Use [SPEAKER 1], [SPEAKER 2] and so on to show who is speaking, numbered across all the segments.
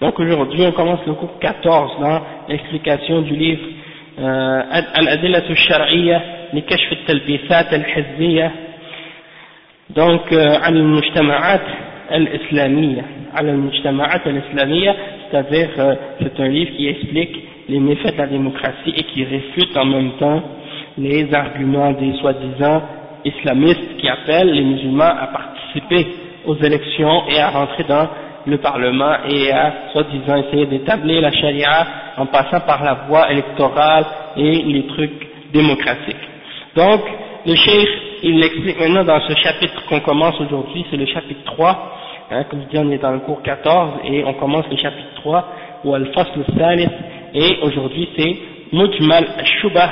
[SPEAKER 1] Donc aujourd'hui on commence le cours 14 dans l'explication du livre euh, Al-Adillat al-Shar'iyya li kashf al-talbisat al-hizbiyya. Donc euh, al-mujtama'at al-islamiyya. Al-mujtama'at al-islamiyya c'est-à-dire euh, c'est un livre qui explique les méfaits de la démocratie et qui réfute en même temps les arguments des soi-disant islamistes qui appellent les musulmans à participer aux élections et à rentrer dans le Parlement et à soi-disant essayer d'établir la charia en passant par la voie électorale et les trucs démocratiques. Donc, le cheikh, il l'explique maintenant dans ce chapitre qu'on commence aujourd'hui, c'est le chapitre 3, hein, comme je dis, on est dans le cours 14 et on commence le chapitre 3, ou al-fasl al-thalith, et aujourd'hui c'est Mujmal al-shubah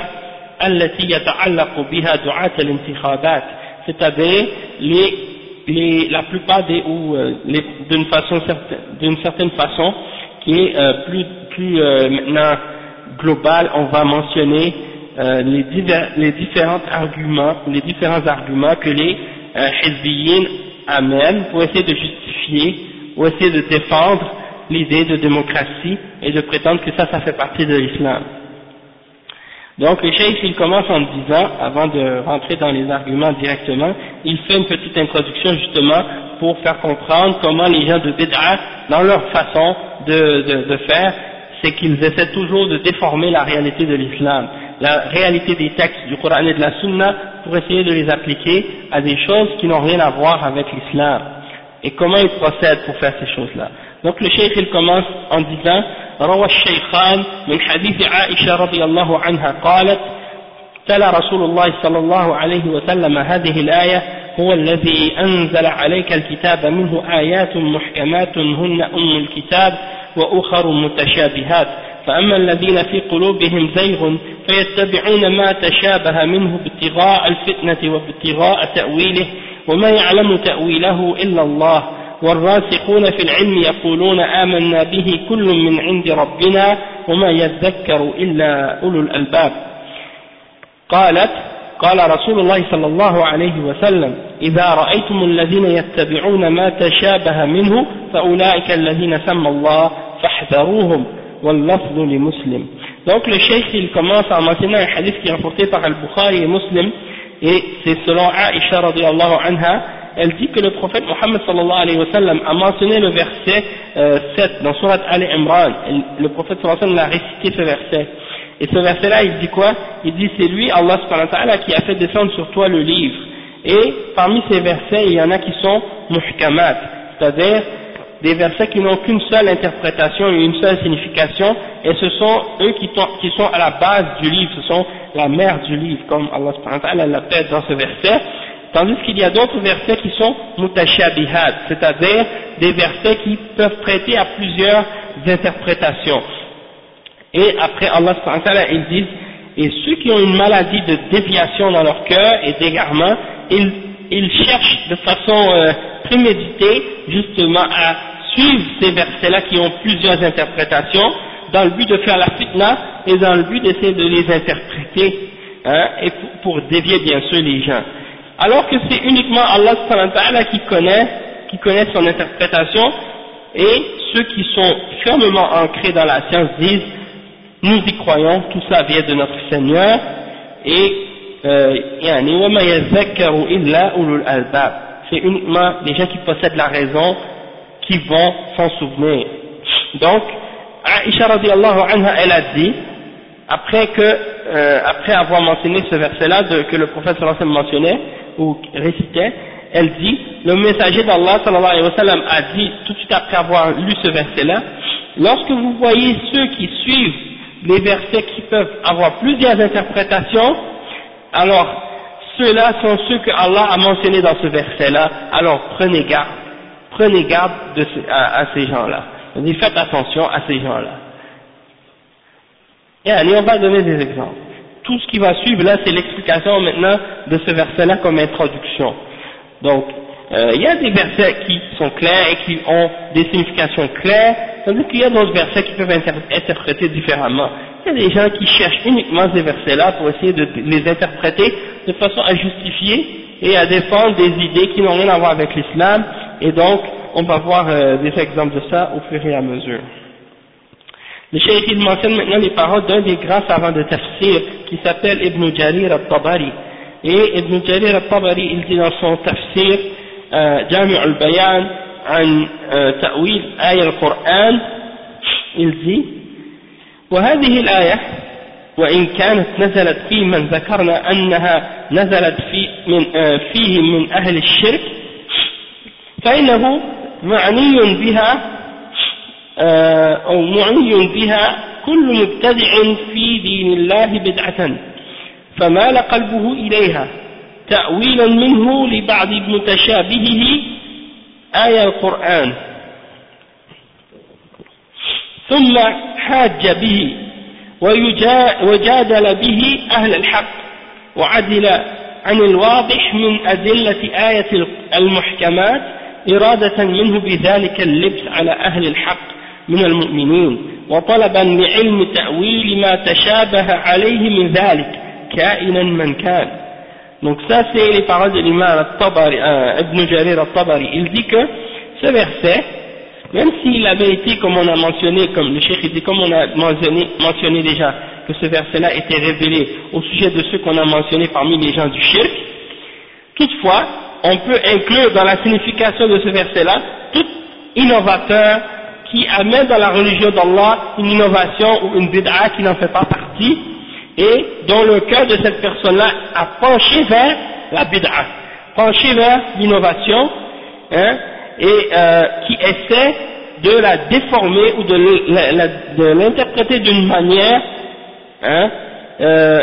[SPEAKER 1] allati yata'allaqu biha du'at al-intikhabat, c'est-à-dire les les, la plupart des ou euh, d'une façon d'une certaine façon qui est euh, plus plus euh, maintenant globale, on va mentionner euh, les, divers, les différents arguments, les différents arguments que les euh, amènent pour essayer de justifier ou essayer de défendre l'idée de démocratie et de prétendre que ça, ça fait partie de l'islam. Donc le cheikh il commence en disant, avant de rentrer dans les arguments directement, il fait une petite introduction justement pour faire comprendre comment les gens de Bid'a, dans leur façon de, de, de faire, c'est qu'ils essaient toujours de déformer la réalité de l'islam, la réalité des textes du Coran et de la Sunna pour essayer de les appliquer à des choses qui n'ont rien à voir avec l'islam. Et comment ils procèdent pour faire ces choses-là. Donc le cheikh il commence en disant روى الشيخان من حديث عائشة رضي الله عنها قالت تلا رسول الله صلى الله عليه وسلم هذه الآية هو الذي أنزل عليك الكتاب منه آيات محكمات هن أم الكتاب وأخر متشابهات. فأما الذين في قلوبهم زيغ فيتبعون ما تشابه منه ابتغاء الفتنة وابتغاء تأويله وما يعلم تأويله إلا الله. والراسخون في العلم يقولون آمنا به كل من عند ربنا وما يذكر إلا أولو الألباب. قالت قال رسول الله صلى الله عليه وسلم إذا رأيتم الذين يتبعون ما تشابه منه فأولئك الذين سمى الله فاحذروهم. واللفظ لمسلم. Donc le cheikh il commence en mentionnant un hadith qui est rapporté par Al-Bukhari et Muslim. Et c'est selon Aisha radiallahu anha elle dit que le prophète Mohammed sallallahu alayhi wa sallam a mentionné le verset euh, 7 dans Surat Ali Imran. Le prophète sallallahu alayhi wa sallam a récité ce verset. Et ce verset-là, il dit quoi? Il dit c'est lui, Allah subhanahu wa ta'ala, qui a fait descendre sur toi le livre. Et parmi ces versets, il y en a qui sont muhkamat, c'est-à-dire des versets qui n'ont qu'une seule interprétation et une seule signification, et ce sont eux qui, qui sont à la base du livre, ce sont la mère du livre, comme Allah subhanahu wa ta'ala l'appelle dans ce verset. Tandis qu'il y a d'autres versets qui sont mutashabihat, c'est-à-dire des versets qui peuvent prêter à plusieurs interprétations. Et après Allah ils disent, et ceux qui ont une maladie de déviation dans leur cœur et d'égarement, ils, ils, cherchent de façon euh, préméditée justement à suivre ces versets-là qui ont plusieurs interprétations dans le but de faire la fitna et dans le but d'essayer de les interpréter hein, et pour, pour dévier bien sûr les gens alors que c'est uniquement Allah qui connaît, qui connaît son interprétation, et ceux qui sont fermement ancrés dans la science disent nous y croyons, tout ça vient de notre Seigneur, et euh, c'est uniquement les gens qui possèdent la raison qui vont s'en souvenir. Donc, Aisha radiallahu anha, elle a dit, après que, euh, après avoir mentionné ce verset-là que le prophète sallallahu mentionnait, ou récitait, elle dit, le messager d'Allah sallallahu alayhi wa sallam a dit, tout de suite après avoir lu ce verset-là, lorsque vous voyez ceux qui suivent les versets qui peuvent avoir plusieurs interprétations, alors ceux-là sont ceux que Allah a mentionnés dans ce verset-là, alors prenez garde, prenez garde de à, ces gens-là. Faites attention à ces gens-là. Et allez, on va donner des exemples. Tout ce qui va suivre là, c'est l'explication maintenant de ce verset-là comme introduction. Donc, euh, il y a des versets qui sont clairs et qui ont des significations claires, tandis qu'il y a d'autres versets qui peuvent être interprétés différemment. Il y a des gens qui cherchent uniquement ces versets-là pour essayer de les interpréter de façon à justifier et à défendre des idées qui n'ont rien à voir avec l'islam, et donc on va voir euh, des exemples de ça au fur et à mesure. Le cheikh mentionne maintenant les paroles d'un des grands savants de tafsir qui s'appelle Ibn Jarir al-Tabari. Et Ibn Jarir al-Tabari, il dit dans son tafsir, جامع البيان عن تأويل آية القرآن il dit وهذه الآية وإن كانت نزلت في من ذكرنا أنها نزلت في من فيه من أهل الشرك فإنه معني بها أو معني بها كل مبتدع في دين الله بدعة. فمال قلبه إليها. تأويلا منه لبعض متشابهه آية القرآن. ثم حاج به وجادل به أهل الحق وعدل عن الواضح من أدلة آية المحكمات إرادة منه بذلك اللبس على أهل الحق من المؤمنين وطلبا لعلم تأويل ما تشابه عليه من ذلك كائنا من كان Donc ça c'est les paroles de l'imam al-Tabari, euh, Ibn Jarir al-Tabari. Il dit que ce verset, même s'il avait été, comme on a mentionné, comme le cheikh dit, comme on a mentionné, mentionné déjà, que ce verset-là était révélé au sujet de ceux qu'on a mentionnés parmi les gens du shirk, toutefois, on peut inclure dans la signification de ce verset-là tout innovateur qui amène dans la religion d'Allah une innovation ou une bid'a qui n'en fait pas partie, et dont le cœur de cette personne-là a penché vers la bid'a, penché vers l'innovation, hein, et euh, qui essaie de la déformer ou de l'interpréter d'une manière, hein, euh,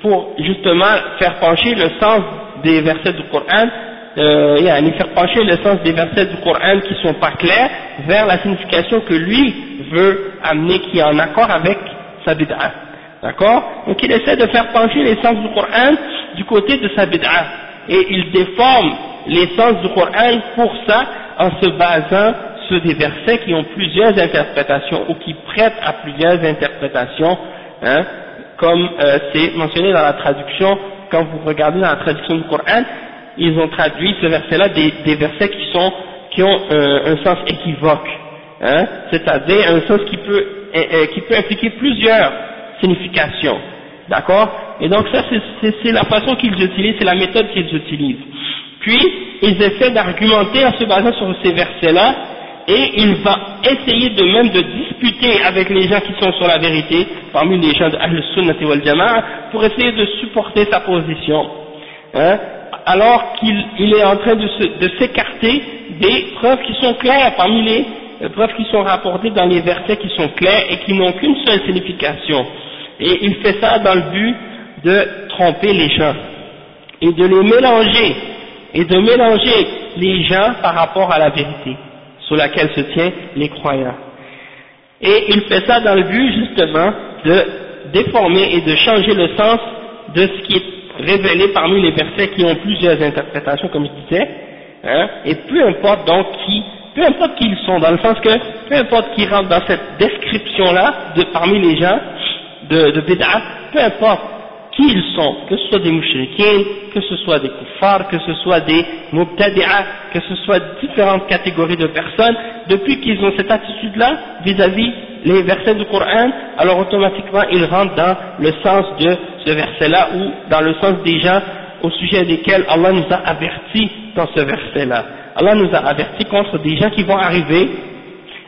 [SPEAKER 1] pour justement faire pencher le sens des versets du Coran, euh, faire pencher le sens des versets du Coran qui sont pas clairs vers la signification que lui veut amener, qui est en accord avec sa bid'a. D'accord? Donc il essaie de faire pencher les sens du Coran du côté de sa bid'a. Et il déforme les sens du Coran pour ça en se basant sur des versets qui ont plusieurs interprétations ou qui prêtent à plusieurs interprétations, hein, comme euh, c'est mentionné dans la traduction, quand vous regardez dans la traduction du Coran, ils ont traduit ce verset-là des, versets qui, sont, qui ont euh, un sens équivoque, hein, c'est-à-dire un sens qui peut, euh, qui peut impliquer plusieurs signification. D'accord? Et donc ça, c'est la façon qu'ils utilisent, c'est la méthode qu'ils utilisent. Puis, ils essaient d'argumenter en se basant sur ces versets-là, et il va essayer de même de disputer avec les gens qui sont sur la vérité, parmi les gens de Ahl Sunnah wal Jama'a, pour essayer de supporter sa position. Hein? Alors qu'il est en train de s'écarter des preuves qui sont claires parmi les preuves qui sont rapportées dans les versets qui sont clairs et qui n'ont qu'une seule signification. Et il fait ça dans le but de tromper les gens et de les mélanger et de mélanger les gens par rapport à la vérité sur laquelle se tiennent les croyants. Et il fait ça dans le but justement de déformer et de changer le sens de ce qui est révélé parmi les versets qui ont plusieurs interprétations, comme je disais, hein, et peu importe donc qui, peu importe qui ils sont, dans le sens que peu importe qui rentre dans cette description-là de parmi les gens, de, de peu importe qui ils sont, que ce soit des mouchriquins, que ce soit des kuffars, que ce soit des mubtadi'a, que ce soit différentes catégories de personnes, depuis qu'ils ont cette attitude-là vis-à-vis les versets du Coran, alors automatiquement ils rentrent dans le sens de ce verset-là ou dans le sens des gens au sujet desquels Allah nous a avertis dans ce verset-là. Allah nous a avertis contre des gens qui vont arriver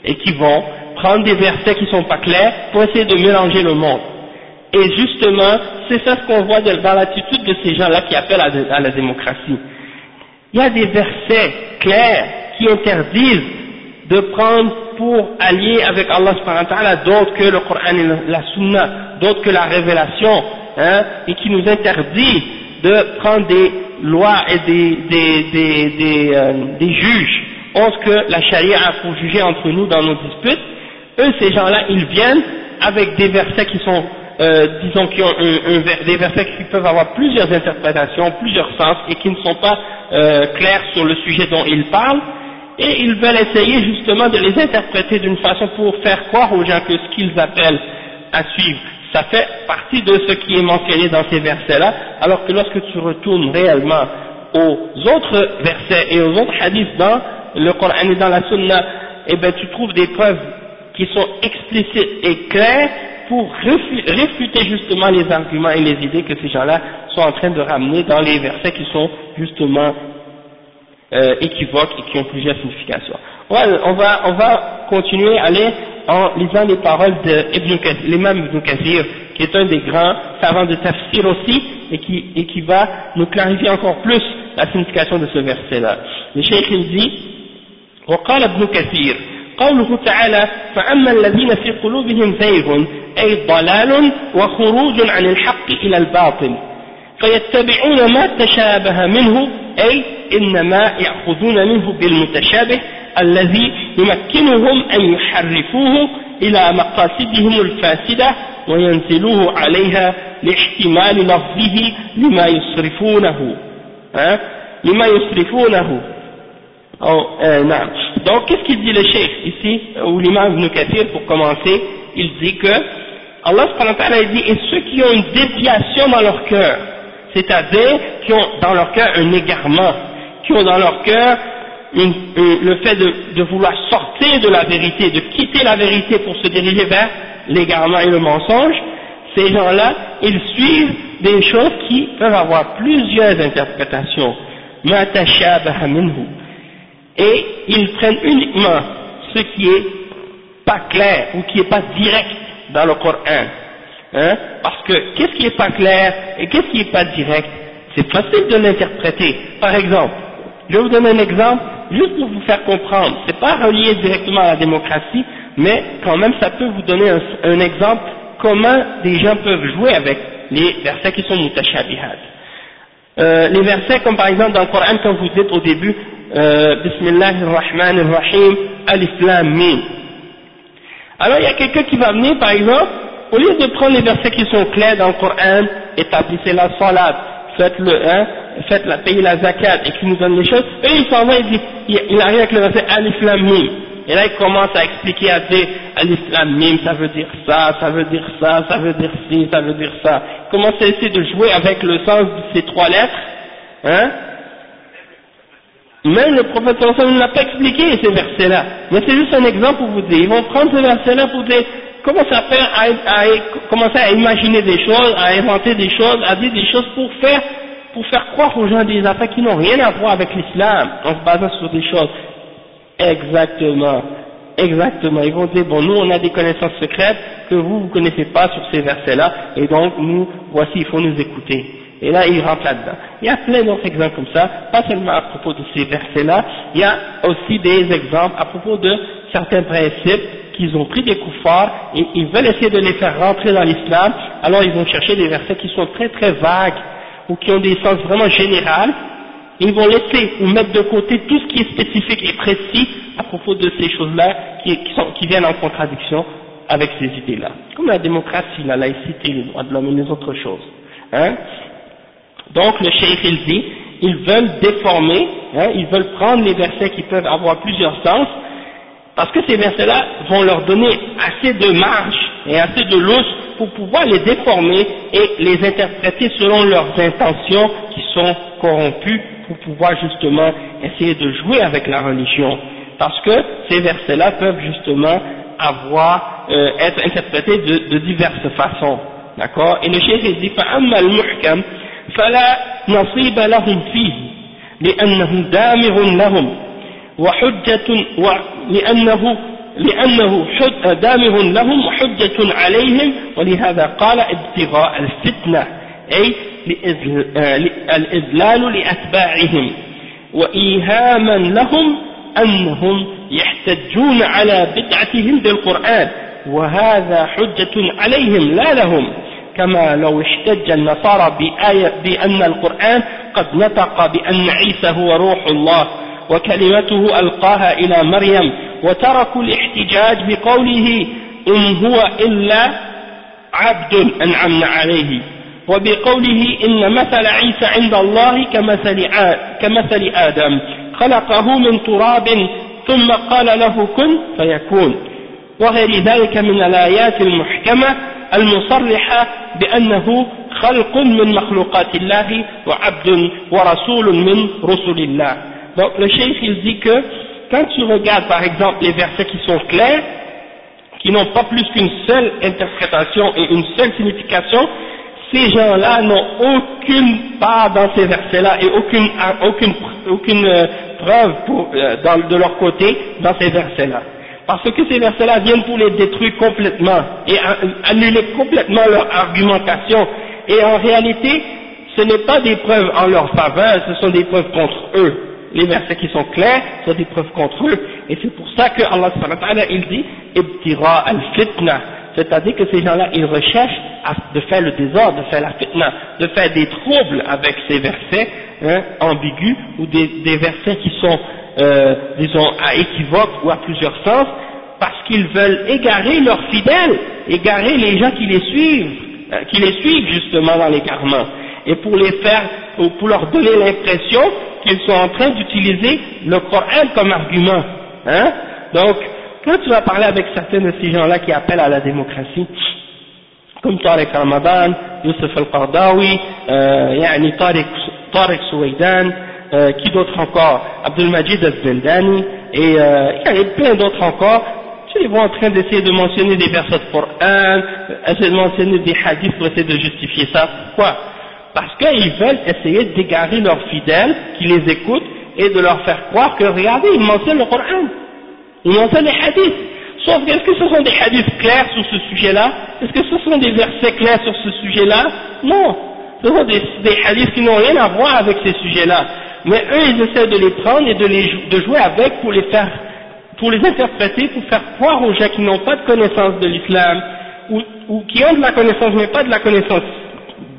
[SPEAKER 1] et qui vont prendre des versets qui sont pas clairs pour essayer de mélanger le monde. Et justement, c'est ça ce qu'on voit dans l'attitude de ces gens-là qui appellent à la démocratie. Il y a des versets clairs qui interdisent de prendre pour allier avec Allah subhanahu d'autres que le Coran et la Sunna, d'autres que la révélation, hein, et qui nous interdit de prendre des lois et des, des, des, des, euh, des juges, autres que la charia pour juger entre nous dans nos disputes, eux ces gens-là, ils viennent avec des versets qui sont euh, disons qui ont des versets qui peuvent avoir plusieurs interprétations, plusieurs sens et qui ne sont pas euh, clairs sur le sujet dont ils parlent, et ils veulent essayer justement de les interpréter d'une façon pour faire croire aux gens que ce qu'ils appellent à suivre, ça fait partie de ce qui est mentionné dans ces versets-là, alors que lorsque tu retournes réellement aux autres versets et aux autres hadiths dans le Coran et dans la Sunna, eh bien tu trouves des preuves qui sont explicites et claires pour réfuter justement les arguments et les idées que ces gens-là sont en train de ramener dans les versets qui sont justement euh, équivoques et qui ont plusieurs significations. on, va, on va continuer à aller en lisant les paroles de l'imam Ibn Kathir, qui est un des grands savants de tafsir aussi, et qui, et qui va nous clarifier encore plus la signification de ce verset-là. Le cheikh il dit, وقال ابن كثير قوله تعالى فأما الذين في قلوبهم زيغ أي ضلال وخروج عن الحق إلى الباطل فيتبعون ما تشابه منه أي إنما يأخذون منه بالمتشابه الذي يمكنهم أن يحرفوه إلى مقاصدهم الفاسدة وينزلوه عليها لاحتمال لفظه لما يصرفونه لما يصرفونه Oh, euh, non. Donc, qu'est-ce qu'il dit le cheikh ici, ou l'imam Ibn Kathir, pour commencer Il dit que Allah subhanahu dit, et ceux qui ont une déviation dans leur cœur, c'est-à-dire qui ont dans leur cœur un égarement, qui ont dans leur cœur le fait de, vouloir sortir de la vérité, de quitter la vérité pour se diriger vers l'égarement et le mensonge, ces gens-là, ils suivent des choses qui peuvent avoir plusieurs interprétations et ils prennent uniquement ce qui est pas clair ou qui est pas direct dans le Coran. Hein, parce que qu'est-ce qui est pas clair et qu'est-ce qui est pas direct? C'est facile de l'interpréter. Par exemple, je vais vous donner un exemple juste pour vous faire comprendre. C'est pas relié directement à la démocratie, mais quand même ça peut vous donner un, exemple comment des gens peuvent jouer avec les versets qui sont mutashabihat. Euh, les versets comme par exemple dans le Coran quand vous dites au début euh, Bismillah ar-Rahman ar-Rahim, Alors il y a quelqu'un qui va venir, par exemple, au lieu de prendre les versets qui sont clairs dans le Coran, établissez la salat, faites le, hein, faites la, payez la zakat, et qui nous donne les choses, et il s'en va, il dit, il, arrive avec le verset Alif Lam Et là il commence à expliquer, à dire, Alif Lam ça veut dire ça, ça veut dire ça, ça veut dire ci, ça veut dire ça. Il commence à essayer de jouer avec le sens de ces trois lettres, hein, même le prophète sallallahu ne l'a pas expliqué ces versets-là. Mais c'est juste un exemple pour vous dire. Ils vont prendre ces versets-là pour dire, commencer à faire, à, commencer à imaginer des choses, à inventer des choses, à dire des choses pour faire, pour faire croire aux gens des affaires qui n'ont rien à voir avec l'islam, en se basant sur des choses. Exactement. Exactement. Ils vont dire, bon, nous, on a des connaissances secrètes que vous, vous connaissez pas sur ces versets-là, et donc, nous, voici, il faut nous écouter. Et là, il rentre là-dedans. Il y a plein d'autres exemples comme ça, pas seulement à propos de ces versets-là, il y a aussi des exemples à propos de certains principes qu'ils ont pris des coups forts et ils veulent essayer de les faire rentrer dans l'islam, alors ils vont chercher des versets qui sont très très vagues ou qui ont des sens vraiment généraux, ils vont laisser ou mettre de côté tout ce qui est spécifique et précis à propos de ces choses-là qui, qui viennent en contradiction avec ces idées-là. Comme la démocratie, la laïcité, les droits de l'homme et les autres choses. Hein donc le cheikh il dit, ils veulent déformer, hein, ils veulent prendre les versets qui peuvent avoir plusieurs sens, parce que ces versets-là vont leur donner assez de marge et assez de lousse pour pouvoir les déformer et les interpréter selon leurs intentions qui sont corrompues pour pouvoir justement essayer de jouer avec la religion. Parce que ces versets-là peuvent justement avoir, euh, être interprétées de, de diverses façons. D'accord Et le cheikh dit فأما المحكم فلا نصيب لهم فيه لأنه دامغ لهم وحجة لأنه لأنه دامغ لهم وحجة عليهم ولهذا قال ابتغاء الفتنة أي الإذلال لأتباعهم وإيهاما لهم أنهم يحتجون على بدعتهم بالقرآن وهذا حجة عليهم لا لهم. كما لو احتج النصارى بآية بأن القرآن قد نطق بأن عيسى هو روح الله وكلمته ألقاها إلى مريم وتركوا الاحتجاج بقوله إن هو إلا عبد أنعمنا عليه. وبقوله إن مثل عيسى عند الله كمثل, كمثل آدم. خلقه من تراب ثم قال له كن فيكون. وغير ذلك من الآيات المحكمة المصرحة بأنه خلق من مخلوقات الله وعبد ورسول من رسل الله. Donc le cheikh il dit que quand tu regardes par exemple les versets qui sont clairs, qui n'ont pas plus qu'une seule interprétation et une seule signification, ces gens-là n'ont aucune part dans ces versets-là et aucune, aucune, aucune euh, preuve euh, de leur côté dans ces versets-là. Parce que ces versets-là viennent pour les détruire complètement et annuler complètement leur argumentation. Et en réalité, ce n'est pas des preuves en leur faveur, ce sont des preuves contre eux. Les versets qui sont clairs sont des preuves contre eux. Et c'est pour ça que Allah il dit, Ibtira al-fitna. C'est-à-dire que ces gens-là, ils recherchent de faire le désordre, de faire la fitna, de faire des troubles avec ces versets hein, ambigus ou des, versets qui sont, euh, disons, à équivoque ou à plusieurs sens, parce qu'ils veulent égarer leurs fidèles, égarer les gens qui les suivent, euh, qui les suivent justement dans l'égarement, et pour les faire, ou pour leur donner l'impression qu'ils sont en train d'utiliser le Coran comme argument. Hein Donc, quand tu vas parler avec certains de ces gens-là qui appellent à la démocratie, comme Tariq Ramadan, Youssef Al-Qardawi, euh, yani Tariq, Tariq Souaidan, euh, qui d'autres encore, Abdul Majid Al-Zindani, et euh, il y a plein d'autres encore, tu les vois en train d'essayer de mentionner des versets de Coran, essayer de mentionner des hadiths pour essayer de justifier ça. Pourquoi Parce qu'ils veulent essayer d'égarer leurs fidèles qui les écoutent et de leur faire croire que regardez, ils mentionnent le Coran. Ils mentionnent les hadiths. Sauf est-ce que ce sont des hadiths clairs sur ce sujet-là? Est-ce que ce sont des versets clairs sur ce sujet-là? Non. Ce sont des, hadiths qui n'ont rien à voir avec ces sujets-là. Mais eux, ils essaient de les prendre et de, les, jouer avec pour les faire, pour les interpréter, pour faire croire aux gens qui n'ont pas de connaissance de l'islam, ou, qui ont de la connaissance, mais pas de la connaissance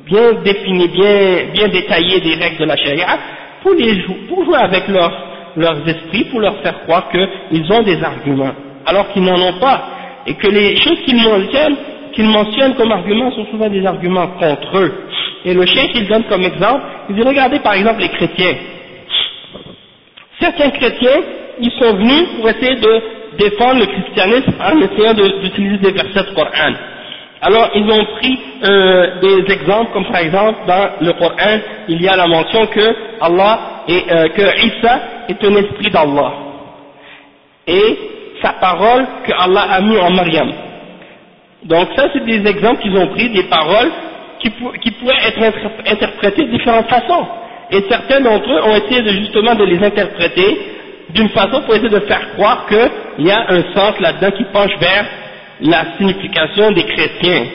[SPEAKER 1] bien définie, bien, bien des règles de la charia, pour, les, pour jouer avec leurs, leurs esprits, pour leur faire croire qu'ils ont des arguments alors qu'ils n'en ont pas, et que les choses qu'ils mentionnent, qu'ils mentionnent comme arguments sont souvent des arguments contre eux. Et le chien qu'il donne comme exemple, il dit regardez par exemple les chrétiens. Certains chrétiens, ils sont venus pour essayer de défendre le christianisme en essayant d'utiliser des versets du Coran. Alors ils ont pris euh, des exemples comme par exemple dans le Coran, il y a la mention que Allah et euh, que Isa est un esprit d'Allah. Et sa parole que Allah a mis en Mariam. Donc ça c'est des exemples qu'ils ont pris, des paroles qui, pourraient être interprétées de différentes façons. Et certains d'entre eux ont essayé justement de les interpréter d'une façon pour essayer de faire croire qu'il y a un sens là-dedans qui penche vers la signification des chrétiens.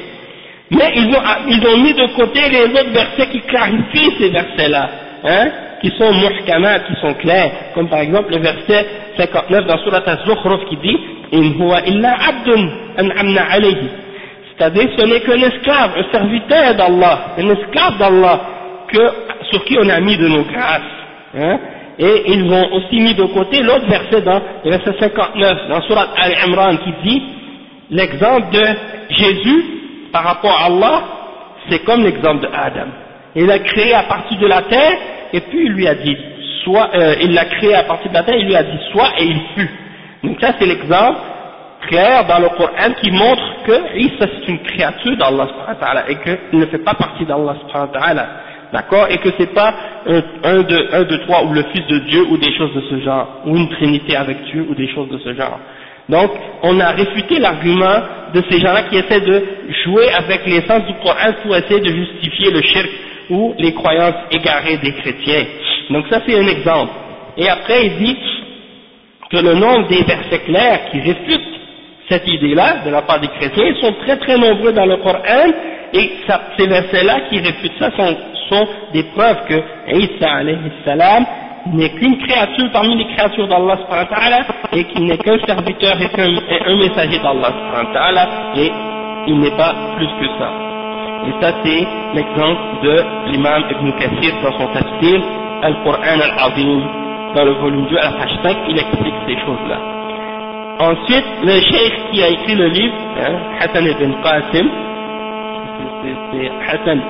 [SPEAKER 1] Mais ils ont, ils ont mis de côté les autres versets qui clarifient ces versets-là, hein, qui sont muhkamat, qui sont clairs, comme par exemple le verset 59 dans Surat Al-Zukhruf qui dit In huwa illa abdun alayhi. C'est-à-dire ce n'est qu'un esclave, un serviteur d'Allah, un esclave d'Allah sur qui on a mis de nos grâces. Hein. Et ils ont aussi mis de côté l'autre verset dans le verset 59 dans Surat Al-Imran qui dit l'exemple de Jésus par rapport à Allah, c'est comme l'exemple de Adam. Il a créé à partir de la terre et puis il lui a dit soit, euh, il l'a créé à partir de la terre, il lui a dit soit et il fut. Donc ça c'est l'exemple clair dans le Coran qui montre que Isa c'est une créature d'Allah et qu'il ne fait pas partie d'Allah d'accord? Et que c'est pas un, un, de, un de trois ou le fils de Dieu ou des choses de ce genre ou une trinité avec Dieu ou des choses de ce genre Donc, on a réfuté l'argument de ces gens-là qui essaient de jouer avec l'essence du Coran pour essayer de justifier le shirk ou les croyances égarées des chrétiens. Donc ça c'est un exemple. Et après il dit que le nombre des versets clairs qui réfutent cette idée-là de la part des chrétiens sont très très nombreux dans le Coran et ces versets-là qui réfutent ça sont, sont des preuves que Isa n'est qu'une créature parmi les créatures d'Allah et qu'il n'est qu'un serviteur et un, messager d'Allah et il n'est pas plus que ça. Et ça c'est l'exemple de l'imam Ibn Kathir dans son tafsir Al-Qur'an Al-Azim dans le volume 2 à la page 5 il explique ces choses-là. Ensuite, le cheikh qui a écrit le livre, hein, Hassan ibn Qasim, c'est Hassan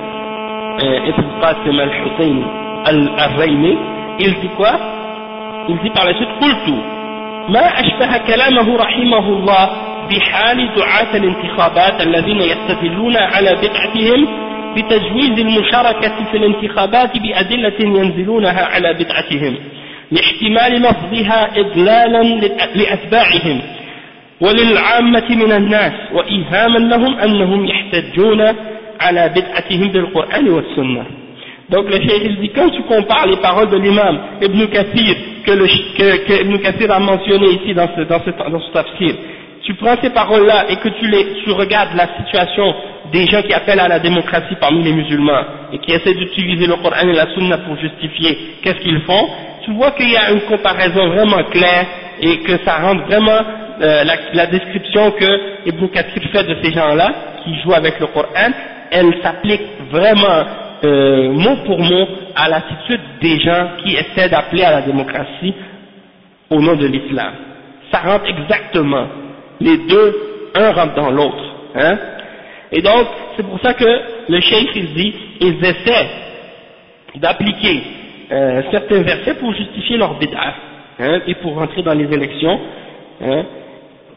[SPEAKER 1] euh, ibn Qasim al-Hussein al-Raymi, il dit quoi? Il dit par la suite قلت ما أشبه كلامه رحمه الله بحال دعاة الانتخابات الذين يستدلون على بدعتهم بتجويز المشاركة في الانتخابات بأدلة ينزلونها على بدعتهم لاحتمال لفظها إضلالا لأتباعهم وللعامة من الناس وإيهاما لهم أنهم يحتجون على بدعتهم بالقرآن والسنة Donc le cheikh il dit, quand tu compares les paroles de l'imam Ibn Kathir, que, le, que, que Ibn Kathir a mentionné ici dans ce, dans ce, dans ce tafsir, tu prends ces paroles-là et que tu, les, tu regardes la situation des gens qui appellent à la démocratie parmi les musulmans et qui essaient d'utiliser le Coran et la Sunna pour justifier qu'est-ce qu'ils font, tu vois qu'il y a une comparaison vraiment claire et que ça rend vraiment euh, la, la, description que Ibn Kathir fait de ces gens-là qui jouent avec le Coran, elle s'applique vraiment euh, mot pour mot à l'attitude des gens qui essaient d'appeler à la démocratie au nom de l'islam. Ça rentre exactement. Les deux, un rentre dans l'autre. Hein. Et donc, c'est pour ça que le cheikh il dit, ils essaient d'appliquer euh, certains versets pour justifier leur bid'ah, hein, et pour rentrer dans les élections, hein,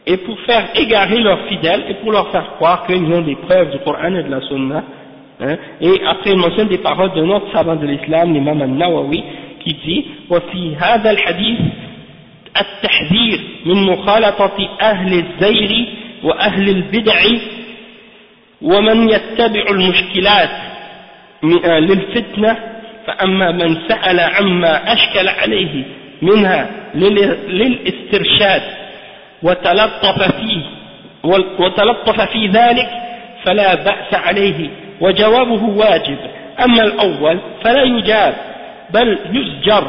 [SPEAKER 1] et pour faire égarer leurs fidèles, et pour leur faire croire qu'ils ont des preuves du Coran et de la Sunna, Hein? Et après il mentionne des paroles de notre savant de l'islam, l'imam al-Nawawi, qui dit وفي هذا الحديث التحذير من مخالطة أهل الزير وأهل البدع ومن يتبع المشكلات للفتنة فأما من سأل عما أشكل عليه منها للاسترشاد وتلطف فيه وتلطف في ذلك فلا بأس عليه وجوابه واجب. أما الأول فلا يجاب بل يزجر.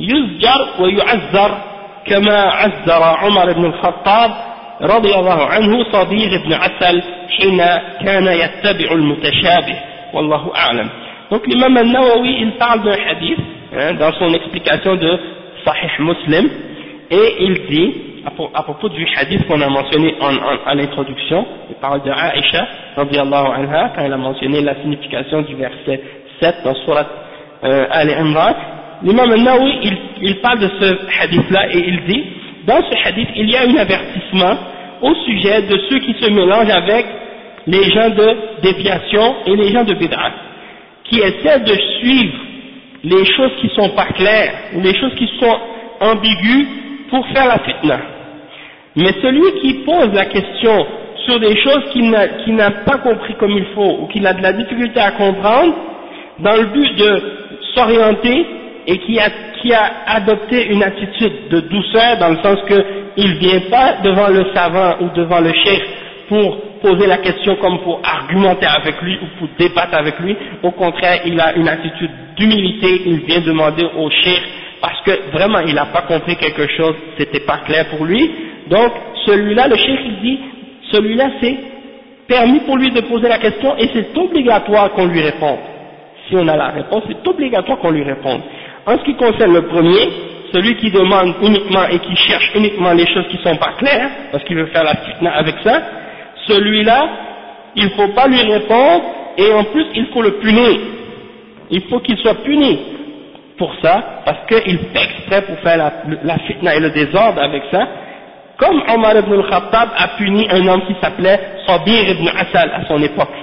[SPEAKER 1] يزجر ويعذر كما عذر عمر بن الخطاب رضي الله عنه صديق بن عسل حين كان يتبع المتشابه. والله أعلم. Donc l'imam al-Nawawi il parle d'un hadith hein, dans son explication de Sahih Muslim et il dit à, propos du hadith qu'on a mentionné en, en, à l'introduction, il parle de Aisha, anha, quand elle a mentionné la signification du verset 7 dans Surat euh, Al-Imran, l'imam al-Nawi, il, il, parle de ce hadith-là et il dit, dans ce hadith, il y a un avertissement au sujet de ceux qui se mélangent avec les gens de déviation et les gens de bid'ah, qui essaient de suivre les choses qui sont pas claires, ou les choses qui sont ambiguës pour faire la fitna. Mais celui qui pose la question sur des choses qu'il n'a pas compris comme il faut ou qu'il a de la difficulté à comprendre, dans le but de s'orienter et qui a, qui a adopté une attitude de douceur dans le sens qu'il ne vient pas devant le savant ou devant le chef pour poser la question comme pour argumenter avec lui ou pour débattre avec lui, au contraire il a une attitude d'humilité, il vient demander au chef parce que vraiment il n'a pas compris quelque chose, c'était pas clair pour lui, donc, celui-là, le chef, il dit, celui-là, c'est permis pour lui de poser la question et c'est obligatoire qu'on lui réponde. Si on a la réponse, c'est obligatoire qu'on lui réponde. En ce qui concerne le premier, celui qui demande uniquement et qui cherche uniquement les choses qui ne sont pas claires, parce qu'il veut faire la fitna avec ça, celui-là, il ne faut pas lui répondre et en plus il faut le punir. Il faut qu'il soit puni pour ça, parce qu'il fait exprès pour faire la, la fitna et le désordre avec ça, comme Omar ibn al-Khattab a puni un homme qui s'appelait Sabir ibn Asal à son époque.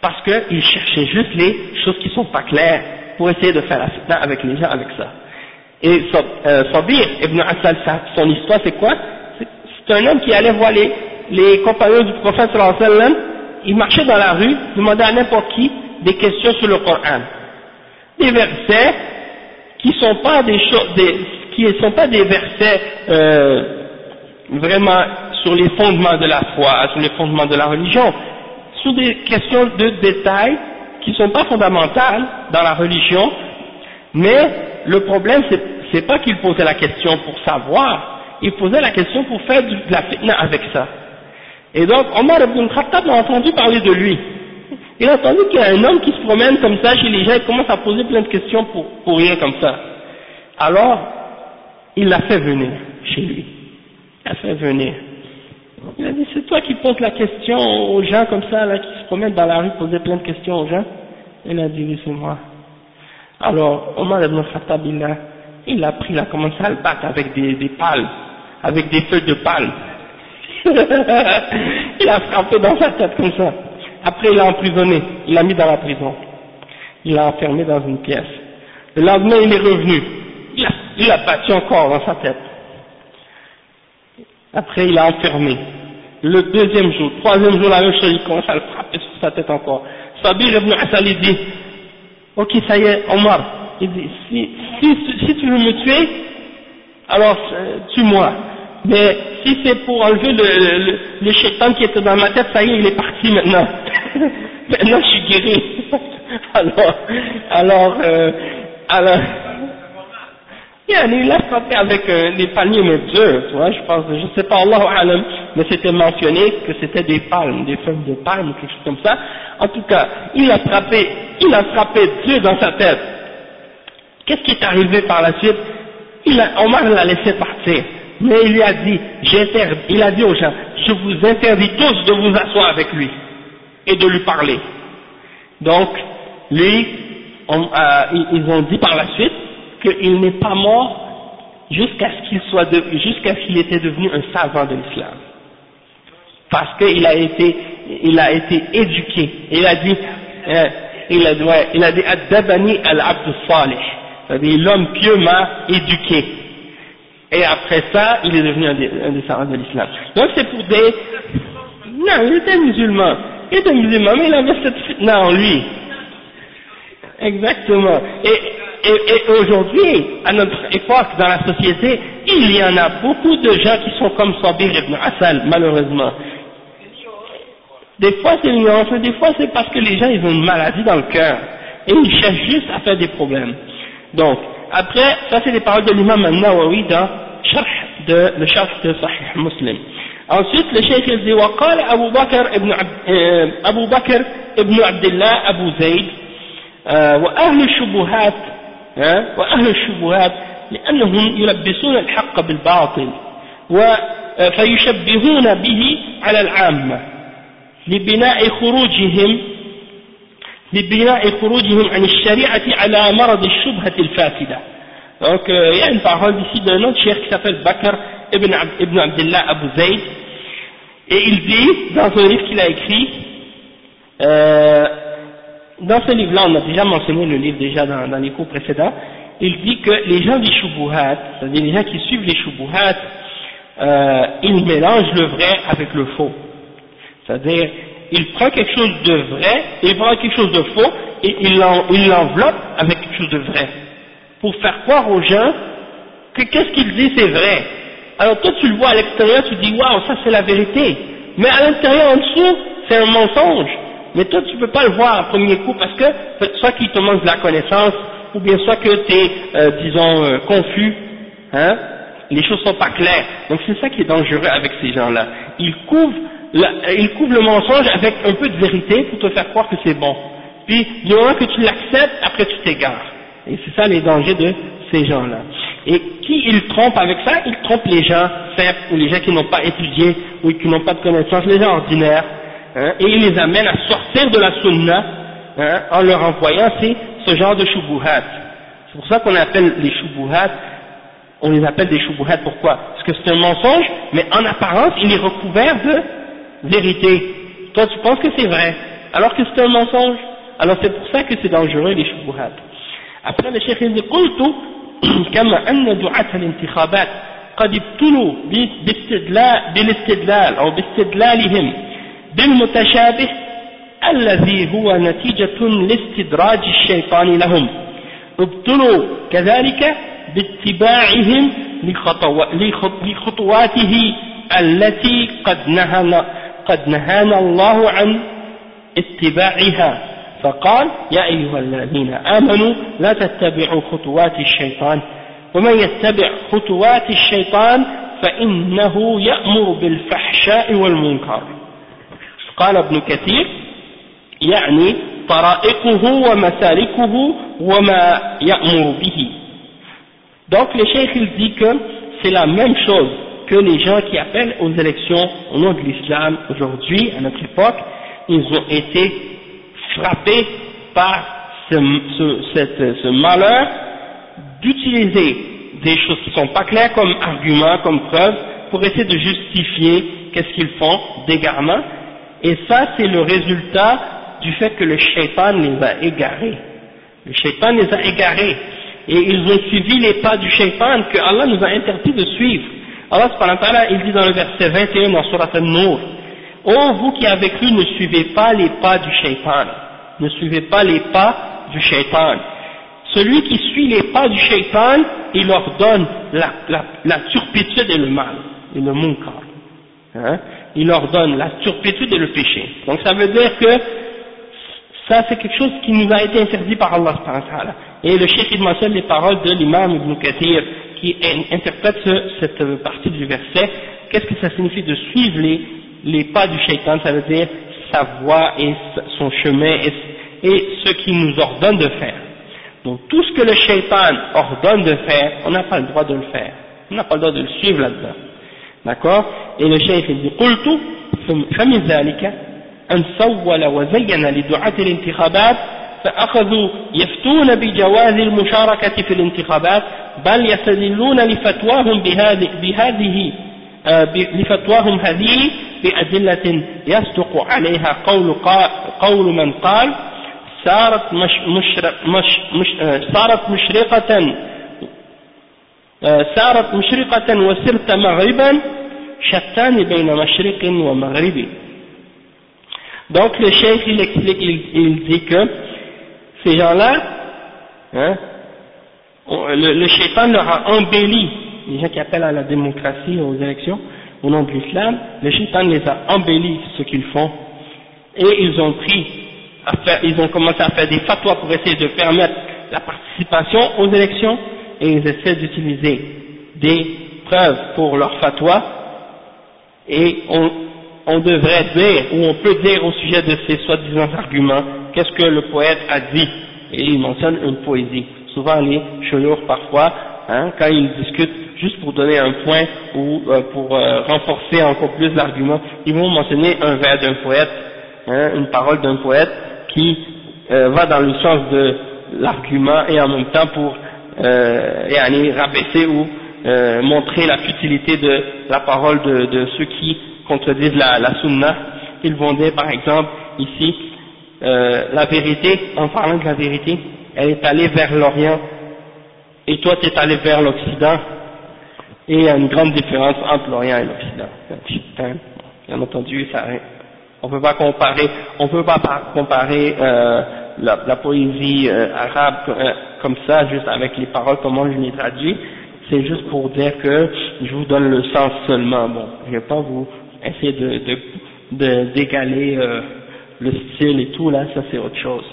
[SPEAKER 1] Parce qu'il cherchait juste les choses qui ne sont pas claires pour essayer de faire la fitna avec les gens avec ça. Et euh, Sabir ibn Asal, son histoire c'est quoi? C'est un homme qui allait voir les, compagnons du prophète sallallahu alayhi wa sallam, il marchait dans la rue, demandait à n'importe qui des questions sur le Coran. Des versets qui sont pas des choses, qui ne sont pas des versets euh, vraiment sur les fondements de la foi, sur les fondements de la religion, sur des questions de détails qui ne sont pas fondamentales dans la religion, mais le problème c'est pas qu'il posait la question pour savoir, il posait la question pour faire de la fitna avec ça. Et donc Omar ibn Khattab a entendu parler de lui. Il a entendu qu'il y a un homme qui se promène comme ça chez les gens et commence à poser plein de questions pour, pour rien comme ça. Alors, il l'a fait venir chez lui. Il l'a fait venir. Il a dit, c'est toi qui poses la question aux gens comme ça, là, qui se promènent dans la rue, poser plein de questions aux gens. Il a dit, oui, c'est moi. Alors, Omar ibn Khattab, il a, il a pris, il a commencé à le battre avec des, des pales, avec des feuilles de palme. il a frappé dans sa tête comme ça. Après, il l'a emprisonné, il l'a mis dans la prison. Il l'a enfermé dans une pièce. Le lendemain, il est revenu. Il a, battu encore dans sa tête. Après, il l'a enfermé. Le deuxième jour, troisième jour, la même chose, il commence à le frapper sur sa tête encore. Sabir ibn Asal, il dit, ok, ça y est, Omar, il dit, si, si, tu veux me tuer, alors euh, tue-moi. Mais si c'est pour enlever le, le, le chétan qui était dans ma tête, ça y est, il est parti maintenant. maintenant, je suis guéri. alors, alors, euh, alors, il a frappé avec euh, des palmiers mais durs, tu vois, je pense, je sais pas, Allah alam, mais c'était mentionné que c'était des palmes, des feuilles de palme, quelque chose comme ça. En tout cas, il a frappé, il a frappé Dieu dans sa tête. Qu'est-ce qui est arrivé par la suite? Il a, Omar l'a laissé partir mais il lui a dit, il a dit aux gens, je vous interdis tous de vous asseoir avec lui et de lui parler. Donc, lui, euh, ils ont dit par la suite qu'il n'est pas mort jusqu'à ce qu'il soit jusqu'à ce qu'il était devenu un savant de l'islam. Parce qu'il a été, il a été éduqué. Il a dit, euh, il a dit, ouais, il a dit, al-abd salih. C'est-à-dire, l'homme pieux m'a éduqué et après ça, il est devenu un des, un de l'islam. Donc c'est pour des... Non, il était musulman. Il était musulman, mais il avait cette fitna en lui. Exactement. Et, et, et aujourd'hui, à notre époque, dans la société, il y en a beaucoup de gens qui sont comme Sabir ibn Assal, malheureusement. Des fois c'est l'ignorance, mais des fois c'est parce que les gens ils ont une maladie dans le cœur. Et ils cherchent juste à faire des problèmes. Donc, après, ça c'est les paroles de l'imam al-Nawawi dans de, le charh de Sahih Muslim. Ensuite, le cheikh il dit, وقال أبو بكر ابن عبد, أبو بكر ابن عبد الله أبو زيد وأهل الشبهات وأهل الشبهات لأنهم يلبسون الحق بالباطل فيشبهون به على العامة لبناء خروجهم لبناء خروجهم عن الشريعة على مرض الشبهة الفاسدة Donc, euh, il y a une parole ici d'un autre cher qui s'appelle Bakr ibn, ibn Abdullah Abu Zayd, et il dit, dans un livre qu'il a écrit, euh, dans ce livre-là, on a déjà mentionné le livre déjà dans, les cours précédents, il dit que les gens des Shubuhat, c'est-à-dire les gens qui suivent les Shubuhat, euh, ils mélangent le vrai avec le faux. C'est-à-dire, il prend quelque chose de vrai, il prend quelque chose de faux, et il l'enveloppe avec quelque chose de vrai pour faire croire aux gens que qu'est-ce qu'il dit c'est vrai. Alors toi tu le vois à l'extérieur, tu dis waouh ça c'est la vérité, mais à l'intérieur en dessous c'est un mensonge. Mais toi tu peux pas le voir à premier coup parce que soit qu'il te manque de la connaissance, ou bien soit que tu es euh, disons euh, confus, hein, les choses sont pas claires. Donc c'est ça qui est dangereux avec ces gens-là. Ils couvrent, ils couvrent le mensonge avec un peu de vérité pour te faire croire que c'est bon. Puis du moment que tu l'acceptes, après tu t'égares. Et c'est ça les dangers de ces gens-là. Et qui ils trompent avec ça? Ils trompent les gens simples ou les gens qui n'ont pas étudié ou qui n'ont pas de connaissances, les gens ordinaires, hein, et ils les amènent à sortir de la sunna hein, en leur envoyant ce genre de shubuhat. C'est pour ça qu'on appelle les shubuhat, on les appelle des shubuhat, pourquoi Parce que c'est un mensonge, mais en apparence il est recouvert de vérité. Toi tu penses que c'est vrai, alors que c'est un mensonge. Alors c'est pour ça que c'est dangereux les shubuhat. Après le cheikh il dit قلت كما أن دعاة الانتخابات قد ابتلوا باستدلال بالاستدلال أو باستدلالهم بالمتشابه الذي هو نتيجة لاستدراج الشيطان لهم. ابتلوا كذلك باتباعهم لخطواته التي قد نهانا, قد نهانا الله عن اتباعها. فقال يا أيها الذين آمنوا لا تتبعوا خطوات الشيطان. ومن يتبع خطوات الشيطان فإنه يأمر بالفحشاء والمنكر. قال ابن كثير يعني طرائقه ومسالكه وما يأمر به donc le cheikh il dit que c'est la même chose que les gens qui appellent aux élections au nom de l'islam aujourd'hui à notre époque ils ont été frappés par ce, ce, cette, ce malheur d'utiliser des choses qui ne sont pas claires comme argument, comme preuve, pour essayer de justifier qu'est-ce qu'ils font d'égarement. et ça, c'est le résultat du fait que le shaitan les a égarés. Le shaitan les a égarés. Et ils ont suivi les pas du shaitan que Allah nous a interdit de suivre. Allah il dit dans le verset 21 dans Surat An-Nur, Oh vous qui avez cru, ne suivez pas les pas du shaitan. Ne suivez pas les pas du shaitan. Celui qui suit les pas du shaitan, il leur donne la, la, la turpitude et le mal, et le munkar. Hein? Il leur donne la turpitude et le péché. Donc ça veut dire que ça c'est quelque chose qui nous a été interdit par Allah Et le cheikh il mentionne les paroles de l'imam Ibn Kathir qui interprète cette partie du verset. Qu'est-ce que ça signifie de suivre les, les pas du shaitan? Ça veut dire sa voie et son chemin et, et ce qu'il nous ordonne de faire. Donc tout ce que le shaitan ordonne de faire, on n'a pas le droit de le faire. On n'a pas le droit de le suivre là-dedans. D'accord? Et le shaykh dit قلت فمن ذلك أن سول وزين لدعاة الانتخابات فأخذوا يفتون بجواز المشاركة في الانتخابات بل يستدلون لفتواهم بهذه, بهذه لفتواهم هذه بأدلة يصدق عليها قول, قول من قال صارت مش مش مش صارت مشرقة صارت مشرقة وسرت مغربا شتان بين مشرق ومغرب donc le chef il explique il, il dit que ces gens-là hein, le, le shaitan leur a embelli les gens qui appellent à la démocratie aux élections au nom de l'islam le shaitan les a embelli ce qu'ils font et ils ont pris ils ont commencé à faire des fatwas pour essayer de permettre la participation aux élections et ils essaient d'utiliser des preuves pour leurs fatwas et on, on, devrait dire ou on peut dire au sujet de ces soi-disant arguments qu'est-ce que le poète a dit. Et il mentionne une poésie. Souvent les chouyours parfois hein, quand ils discutent juste pour donner un point ou euh, pour euh, renforcer encore plus l'argument ils vont mentionner un vers d'un poète hein, une parole d'un poète qui euh, va dans le sens de l'argument et en même temps pour euh, rabaisser ou euh, montrer la futilité de la parole de, de ceux qui contredisent la, la sunna. Ils vont dire par exemple ici, euh, la vérité, en parlant de la vérité, elle est allée vers l'Orient et toi tu es allé vers l'Occident et il y a une grande différence entre l'Orient et l'Occident. Bien entendu, ça, on peut pas comparer, on peut pas comparer euh, la, la, poésie euh, arabe euh, comme ça, juste avec les paroles comment je les traduis. C'est juste pour dire que je vous donne le sens seulement. Bon, je vais pas vous essayer de d'égaler de, le style et tout là, ça c'est autre chose.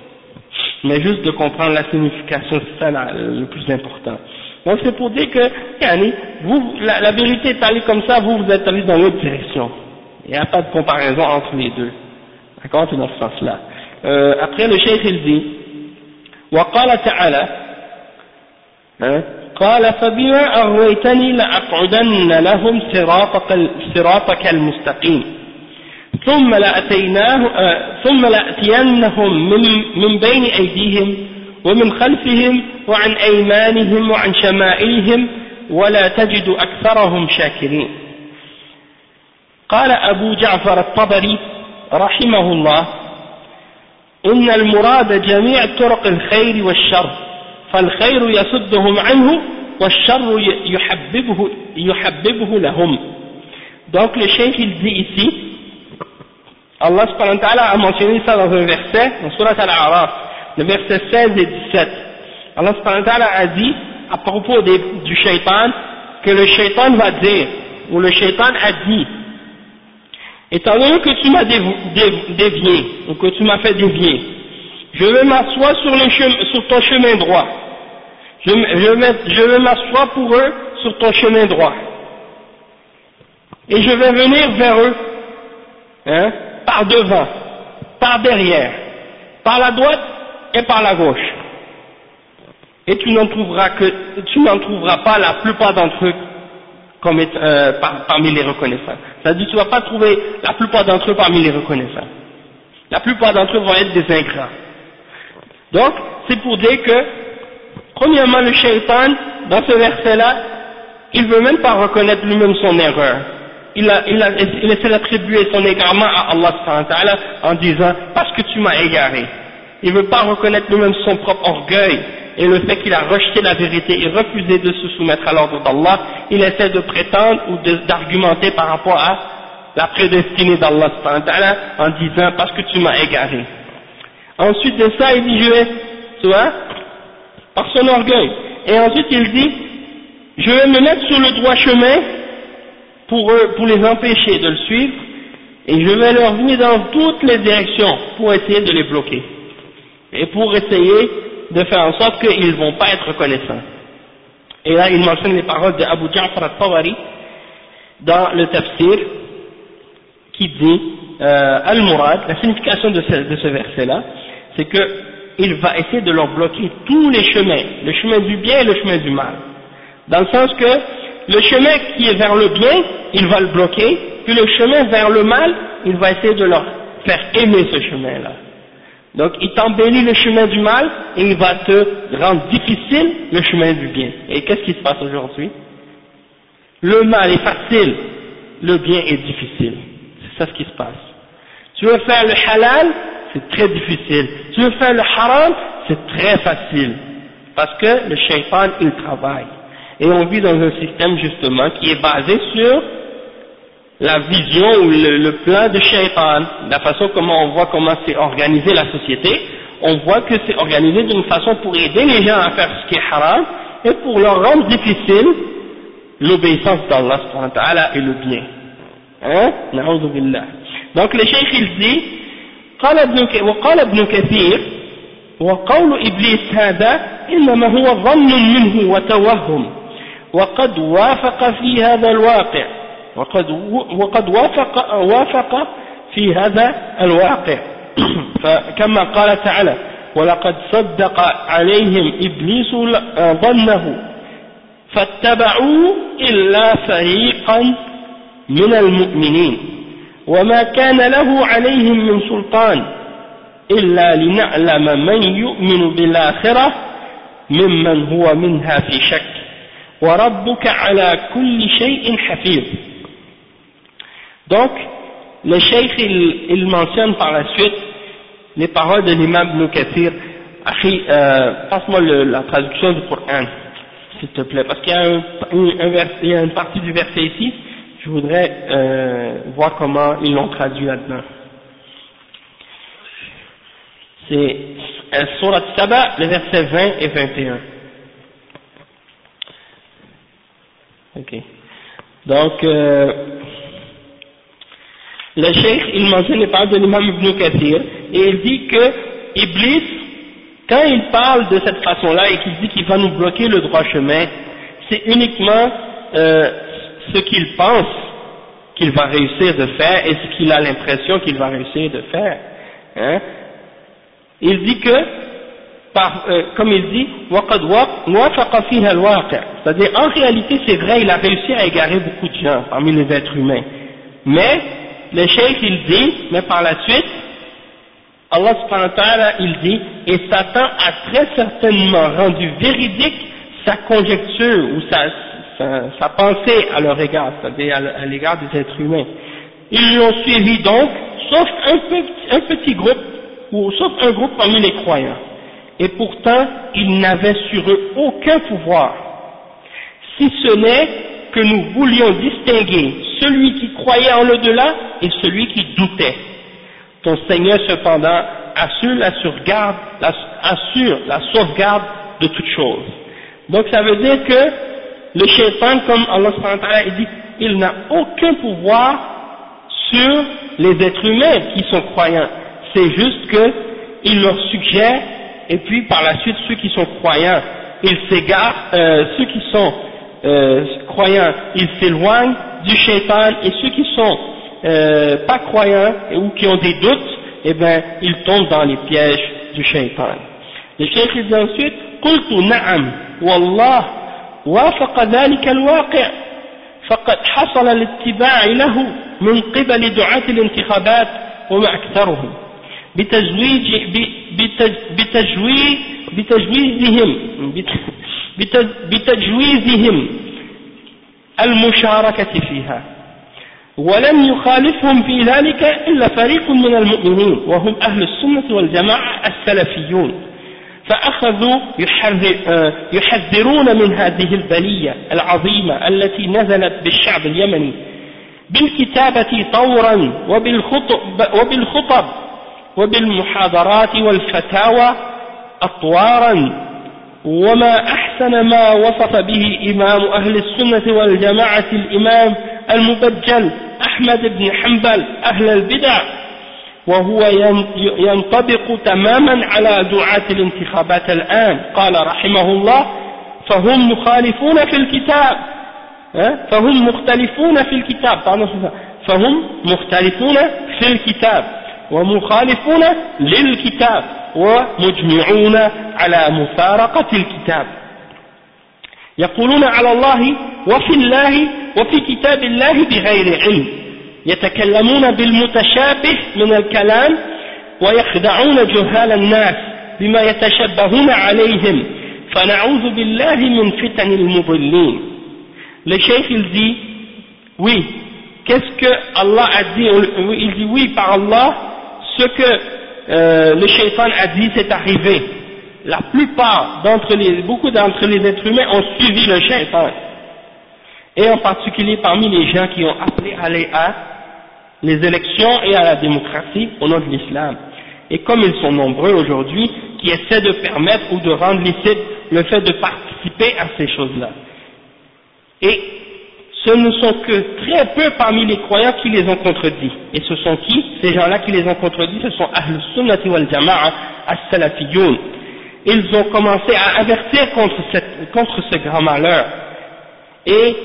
[SPEAKER 1] Mais juste de comprendre la signification, c'est ça le plus important. Donc c'est pour dire que, vous, la, la vérité est allée comme ça, vous, vous êtes allé dans l'autre direction. Il n'y a pas de comparaison entre les deux. D'accord? C'est dans ce sens-là. Euh, après, le cheikh il dit وقال تعالى قال فبما أغويتني لأقعدن لهم صراطك, صراطك المستقيم. ثم لأتيناه ثم لأتينهم من, من بين أيديهم ومن خلفهم وعن أيمانهم وعن شمائلهم ولا تجد أكثرهم شاكرين. قال أبو جعفر الطبري رحمه الله إن المراد جميع طرق الخير والشر فالخير يصدهم عنه والشر يحببه, يحببه لهم donc le cheikh il dit ici Allah subhanahu wa ta'ala a mentionné ça dans un verset dans Surah Al-A'raf le verset 16 et 17 Allah subhanahu wa ta'ala a dit à propos des, du shaitan que le shaitan va dire ou le shaitan a dit étant donné que tu m'as dévié ou que tu m'as fait dévier je vais m'asseoir sur, ton chemin droit je, vais m'asseoir pour eux sur ton chemin droit et je vais venir vers eux hein, par devant, par derrière, par la droite et par la gauche. Et tu n'en trouveras que tu n'en trouveras pas la plupart d'entre eux euh, parmi les reconnaissants. C'est-à-dire tu ne vas pas trouver la plupart d'entre eux parmi les reconnaissants. La plupart d'entre eux vont être des ingrats. Donc, c'est pour dire que, premièrement, le shaitan, dans ce verset-là, il ne veut même pas reconnaître lui-même son erreur il, il essaie d'attribuer son égarement à Allah en disant parce que tu m'as égaré. Il ne veut pas reconnaître lui-même son propre orgueil et le fait qu'il a rejeté la vérité et refusé de se soumettre à l'ordre d'Allah, il essaie de prétendre ou d'argumenter par rapport à la prédestinée d'Allah en disant parce que tu m'as égaré. Ensuite de ça, il dit je vais, tu vois, par son orgueil. Et ensuite il dit je vais me mettre sur le droit chemin pour, pour les empêcher de le suivre, et je vais leur venir dans toutes les directions pour essayer de les bloquer, et pour essayer de faire en sorte qu'ils ne vont pas être reconnaissants. Et là, il mentionne les paroles de Abu Ja'far al-Tawari dans le tafsir, qui dit, euh, Al-Murad, la signification de ce, de ce verset-là, c'est qu'il va essayer de leur bloquer tous les chemins, le chemin du bien et le chemin du mal. Dans le sens que le chemin qui est vers le bien, il va le bloquer, puis le chemin vers le mal, il va essayer de leur faire aimer ce chemin-là. Donc il t'embellit le chemin du mal et il va te rendre difficile le chemin du bien. Et qu'est-ce qui se passe aujourd'hui? Le mal est facile, le bien est difficile. C'est ça ce qui se passe. Tu veux faire le halal, c'est très difficile. Tu veux faire le haram, c'est très facile. Parce que le shaitan, il travaille. Et on vit dans un système justement qui est basé sur la vision ou le, plan de Shaitan, la façon comment on voit comment c'est organisé la société, on voit que c'est organisé d'une façon pour aider les gens à faire ce qui est haram et pour leur rendre difficile l'obéissance d'Allah et le bien. Hein Donc le cheikh il dit قال ابن وقال ابن كثير وقول إبليس هذا إنما هو ظن منه وتوهم وقد وافق في هذا الواقع وقد, وقد وافق, وافق في هذا الواقع. فكما قال تعالى ولقد صدق عليهم إبليس ظنه فاتبعوا إلا فريقا من المؤمنين. وما كان له عليهم من سلطان إلا لنعلم من يؤمن بالآخرة ممن هو منها في شك. وربك على كل شيء حفيظ. Donc, le cheikh, il, mentionne par la suite les paroles de l'imam Ibn Kathir. Euh, passe-moi la traduction du Coran, s'il te plaît, parce qu'il y a une partie du verset ici, je voudrais euh, voir comment ils l'ont traduit là-dedans. C'est euh, Surat Saba, le verset 20 et 21. Ok. Donc, euh, le cheikh, il mentionne les paroles de l'imam Ibn Kathir, et il dit que Iblis, quand il parle de cette façon-là et qu'il dit qu'il va nous bloquer le droit chemin, c'est uniquement euh, ce qu'il pense qu'il va réussir de faire et ce qu'il a l'impression qu'il va réussir de faire. Hein. Il dit que, par, euh, comme il dit, c'est-à-dire en réalité c'est vrai, il a réussi à égarer beaucoup de gens parmi les êtres humains. Mais le cheikh il dit, mais par la suite, Allah subhanahu wa ta'ala il dit, et Satan a très certainement rendu véridique sa conjecture ou sa, pensée à leur égard, c'est-à-dire à l'égard des êtres humains. Ils l'ont suivi donc, sauf un un petit groupe, ou sauf un groupe parmi les croyants. Et pourtant, ils n'avaient sur eux aucun pouvoir. si ce n'est que nous voulions distinguer celui qui croyait en l'au-delà et celui qui doutait. Ton Seigneur cependant assure la sauvegarde, de toutes choses. Donc ça veut dire que le shaitan, comme Allah dit, il n'a aucun pouvoir sur les êtres humains qui sont croyants. C'est juste qu'il leur suggère, et puis par la suite ceux qui sont croyants, ils s'égarent, euh, ceux qui sont euh, croyants, ils s'éloignent du shaitan, et ceux qui sont euh, pas croyants ou qui ont des doutes, eh bien, ils tombent dans les pièges du shaitan. Le cheikh dit ensuite, قلت نعم والله وافق ذلك الواقع فقد حصل الاتباع له من قبل دعاة الانتخابات وما أكثرهم بتزويج بتجويز بتجويزهم بتجويزهم المشاركة فيها. ولم يخالفهم في ذلك إلا فريق من المؤمنين وهم أهل السنة والجماعة السلفيون. فأخذوا آه، يحذرون من هذه البلية العظيمة التي نزلت بالشعب اليمني بالكتابة طورا وبالخطب, وبالخطب وبالمحاضرات والفتاوى أطوارا. وما أحسن ما وصف به إمام أهل السنة والجماعة الإمام المبجل أحمد بن حنبل أهل البدع وهو ينطبق تماما على دعاة الانتخابات الآن. قال رحمه الله فهم مخالفون في الكتاب. فهم مختلفون في الكتاب. فهم مختلفون في الكتاب ومخالفون للكتاب. ومجمعون على مفارقة الكتاب. يقولون على الله وفي الله وفي كتاب الله بغير علم. يتكلمون بالمتشابه من الكلام ويخدعون جهال الناس بما يتشبهون عليهم. فنعوذ بالله من فتن المضلين. le cheikh il dit oui qu'est-ce que Allah a dit? Il dit oui par Allah ce que euh, le shaitan a dit c'est arrivé la plupart d'entre les beaucoup d'entre les êtres humains ont suivi le shaitan et en particulier parmi les gens qui ont appelé à les élections et à la démocratie au nom de l'islam. Et comme ils sont nombreux aujourd'hui, qui essaient de permettre ou de rendre licite le fait de participer à ces choses-là. Et ce ne sont que très peu parmi les croyants qui les ont contredits. Et ce sont qui Ces gens-là qui les ont contredits, ce sont Ahl Sunnati wal Jama'a, As-Salafiyoun. Ils ont commencé à avertir contre, ce grand malheur. Et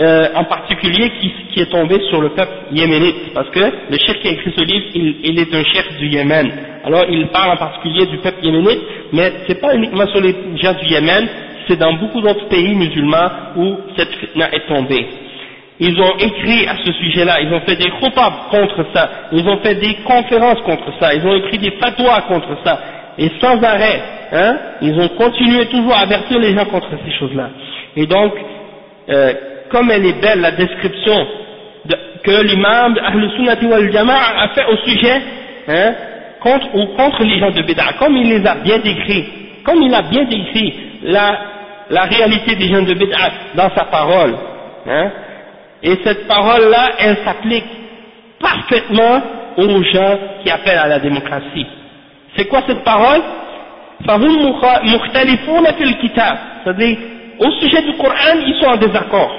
[SPEAKER 1] euh, en particulier qui, est tombé sur le peuple yéménite, parce que le chef qui a écrit ce livre, il, est un chef du Yémen. Alors il parle en particulier du peuple yéménite, mais c'est pas uniquement sur les gens du Yémen, c'est dans beaucoup d'autres pays musulmans où cette fitna est tombée. Ils ont écrit à ce sujet-là, ils ont fait des khutbah contre ça, ils ont fait des conférences contre ça, ils ont écrit des fatwas contre ça, et sans arrêt, hein, ils ont continué toujours à avertir les gens contre ces choses-là. Et donc, euh, comme elle est belle la description que l'imam de Ahl Sunnati wal Jama'a a fait au sujet hein, contre ou contre les gens de Bid'a, comme il les a bien décrits, comme il a bien décrit la, la réalité des gens de Bid'a dans sa parole. Hein, et cette parole-là, elle s'applique parfaitement aux gens qui appellent à la démocratie. C'est quoi cette parole? C'est-à-dire, au sujet du Coran, ils sont en désaccord.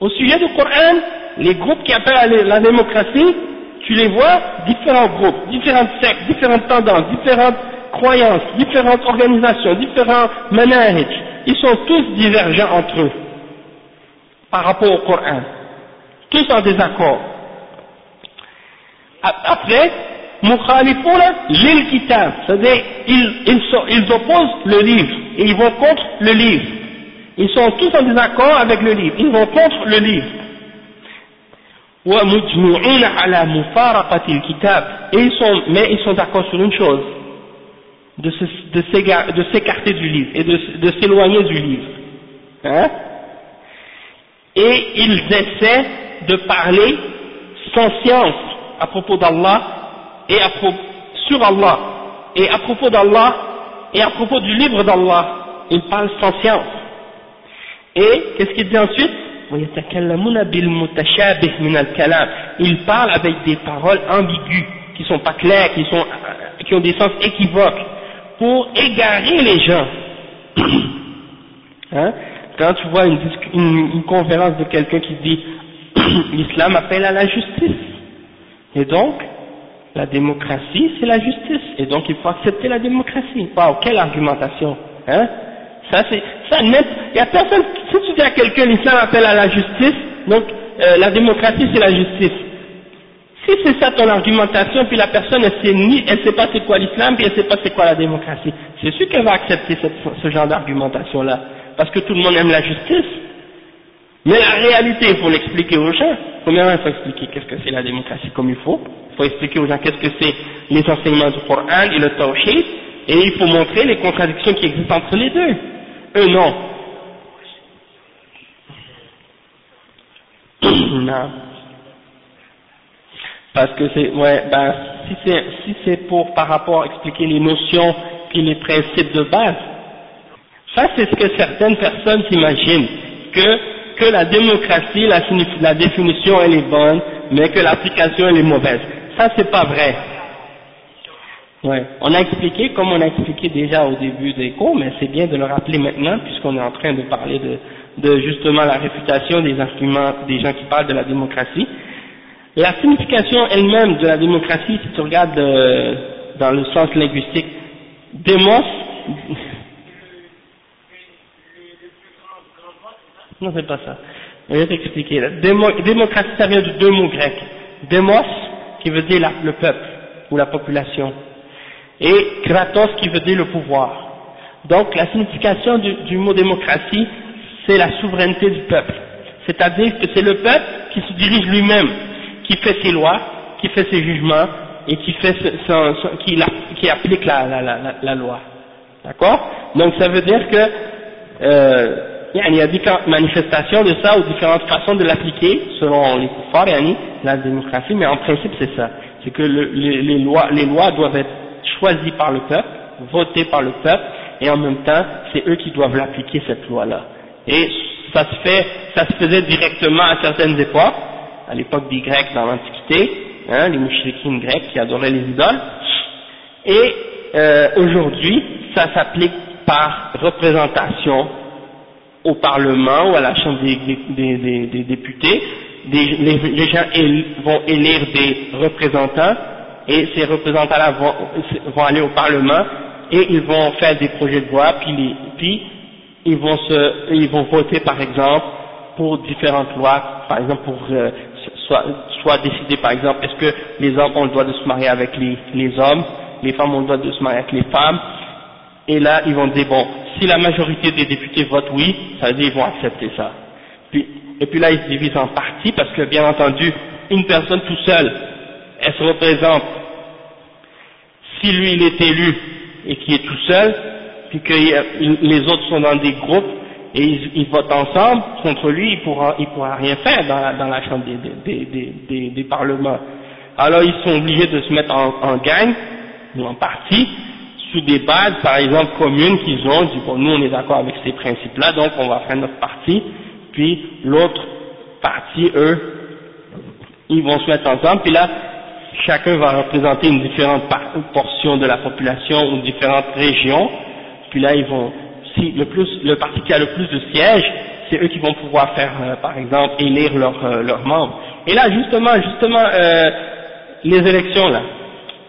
[SPEAKER 1] Au sujet du Coran, les groupes qui appellent à la démocratie, tu les vois, différents groupes, différentes sectes, différentes tendances, différentes croyances, différentes organisations, différents manahij, ils sont tous divergents entre eux par rapport au Coran, tous en désaccord. Après, Mukhalifuna lil kitab, c'est-à-dire ils, ils, ils opposent le livre et ils vont contre le livre. Ils sont tous en désaccord avec le livre, ils vont contre le livre. Et ils sont, mais ils sont d'accord sur une chose, de s'écarter du livre et de, s'éloigner du livre. Hein? Et ils essaient de parler sans science à propos d'Allah et sur Allah et à propos d'Allah et à propos du livre d'Allah. Ils parlent sans science Et qu'est-ce qu'il dit ensuite? Il parle avec des paroles ambiguës, qui sont pas claires, qui, sont, qui ont des sens équivoques, pour égarer les gens. hein? Quand tu vois une, conférence de quelqu'un qui dit l'islam appelle à la justice, et donc la démocratie c'est la justice, et donc il faut accepter la démocratie. Waouh, quelle argumentation hein? Ça c'est, ça net, il y a personne, si tu dis à quelqu'un l'islam appelle à la justice, donc euh, la démocratie c'est la justice. Si c'est ça ton argumentation, puis la personne elle sait ni, elle sait pas c'est quoi l'islam, puis elle sait pas c'est quoi la démocratie, c'est sûr qu'elle va accepter ce genre d'argumentation là, parce que tout le monde aime la justice. Mais la réalité, il faut l'expliquer aux gens. Premièrement, il faut expliquer qu'est-ce que c'est la démocratie comme il faut. Il faut expliquer aux gens qu'est-ce que c'est les enseignements du Coran et le Tawhid. Et il faut montrer les contradictions qui existent entre les deux. Eux, non. non. Parce que c'est, ouais, ben, si c'est, si c'est pour, par rapport à expliquer les notions et les principes de base, ça c'est ce que certaines personnes s'imaginent, que, que la démocratie, la, définition elle est bonne, mais que l'application elle est mauvaise. Ça c'est pas vrai. Ouais. On a expliqué, comme on a expliqué déjà au début des cours, mais c'est bien de le rappeler maintenant, puisqu'on est en train de parler de, justement la réfutation des arguments des gens qui parlent de la démocratie. La signification elle-même de la démocratie, si tu regardes euh, dans le sens linguistique, démos, non c'est pas ça, je vais t'expliquer. démocratie ça vient de deux mots grecs, démos qui veut dire le peuple ou la population, et kratos qui veut dire le pouvoir. Donc la signification du, mot démocratie, c'est la souveraineté du peuple. C'est-à-dire que c'est le peuple qui se dirige lui-même, qui fait ses lois, qui fait ses jugements et qui, fait qui, applique la, loi. D'accord? Donc ça veut dire que euh, il y a différentes manifestations de ça ou différentes façons de l'appliquer selon les kuffars, la démocratie, mais en principe c'est ça. C'est que les, lois, les lois doivent être choisi par le peuple, voté par le peuple, et en même temps, c'est eux qui doivent l'appliquer cette loi-là. Et ça se fait, ça se faisait directement à certaines époques, à l'époque des Grecs dans l'Antiquité, hein, les mouchriquines grecs qui adoraient les idoles, et euh, aujourd'hui, ça s'applique par représentation au Parlement ou à la Chambre des, députés, les, gens vont élire des représentants et ces représentants-là vont, aller au Parlement et ils vont faire des projets de loi, puis, ils, vont se, ils vont voter par exemple pour différentes lois, par exemple pour euh, soit, décider par exemple est-ce que les hommes ont le droit de se marier avec les hommes, les femmes ont le droit de se marier avec les femmes, et là ils vont dire bon, si la majorité des députés votent oui, ça veut dire qu'ils vont accepter ça. Puis, et puis là ils se divisent en partis parce que bien entendu, une personne tout seule, elle se représente si lui il est élu et qu'il est tout seul, puis que les autres sont dans des groupes et ils, votent ensemble contre lui, il pourra, pourra rien faire dans la, chambre des, des, des, des, parlements. Alors ils sont obligés de se mettre en, en gang ou en parti sous des bases, par exemple communes qu'ils ont. Dit bon, nous on est d'accord avec ces principes-là, donc on va faire notre parti. Puis l'autre parti, eux, ils vont se mettre ensemble. Puis là, chacun va représenter une différente portion de la population ou différentes régions, puis là ils vont, si le plus, le parti qui a le plus de sièges, c'est eux qui vont pouvoir faire, euh, par exemple, élire euh, leurs membres. Et là, justement, justement, euh, les élections là,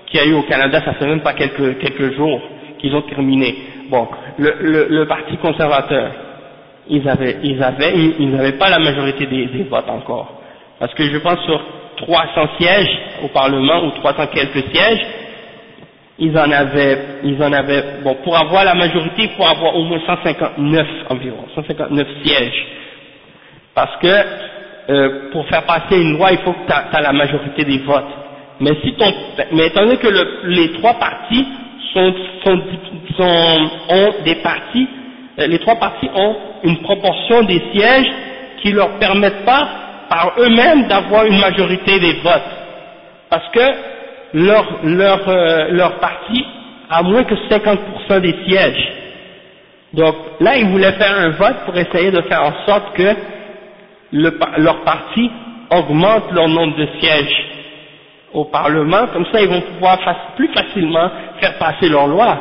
[SPEAKER 1] qu'il y a eu au Canada, ça fait même pas quelques, quelques jours qu'ils ont terminé. Bon, le, le, le, parti conservateur, ils avaient, ils avaient, ils n'avaient pas la majorité des, des votes encore, parce que je pense sur 300 sièges au Parlement ou 300 quelques sièges, ils en avaient, ils en avaient, bon, pour avoir la majorité, il faut avoir au moins 159 environ, 159 sièges. Parce que, euh, pour faire passer une loi, il faut que tu as, la majorité des votes. Mais si ton, mais étant donné que les trois partis sont, sont, sont, ont des partis, euh, les trois partis ont une proportion des sièges qui leur permettent pas par eux-mêmes d'avoir une majorité des votes, parce que leur, leur, euh, leur parti a moins que 50% des sièges. Donc là, ils voulaient faire un vote pour essayer de faire en sorte que le, leur parti augmente leur nombre de sièges au Parlement, comme ça ils vont pouvoir plus facilement faire passer leurs lois.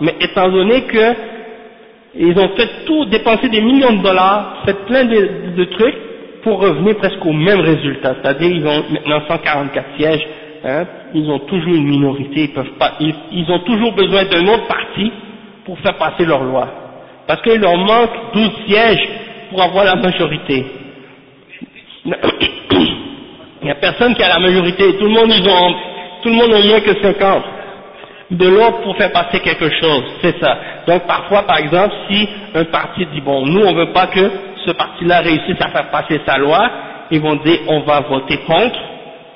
[SPEAKER 1] Mais étant donné que ils ont fait tout, dépensé des millions de dollars, fait plein de, trucs pour revenir presque au même résultat. C'est-à-dire ils ont maintenant 144 sièges, hein, ils ont toujours une minorité, ils peuvent pas, ils, ont toujours besoin d'un autre parti pour faire passer leurs lois. Parce qu'il leur manque 12 sièges pour avoir la majorité. Il n'y a personne qui a la majorité, tout le monde ils ont, tout le monde a moins que 50 de l'autre pour faire passer quelque chose, c'est ça. Donc parfois, par exemple, si un parti dit bon, nous on veut pas que ce parti-là réussisse à faire passer sa loi, ils vont dire on va voter contre,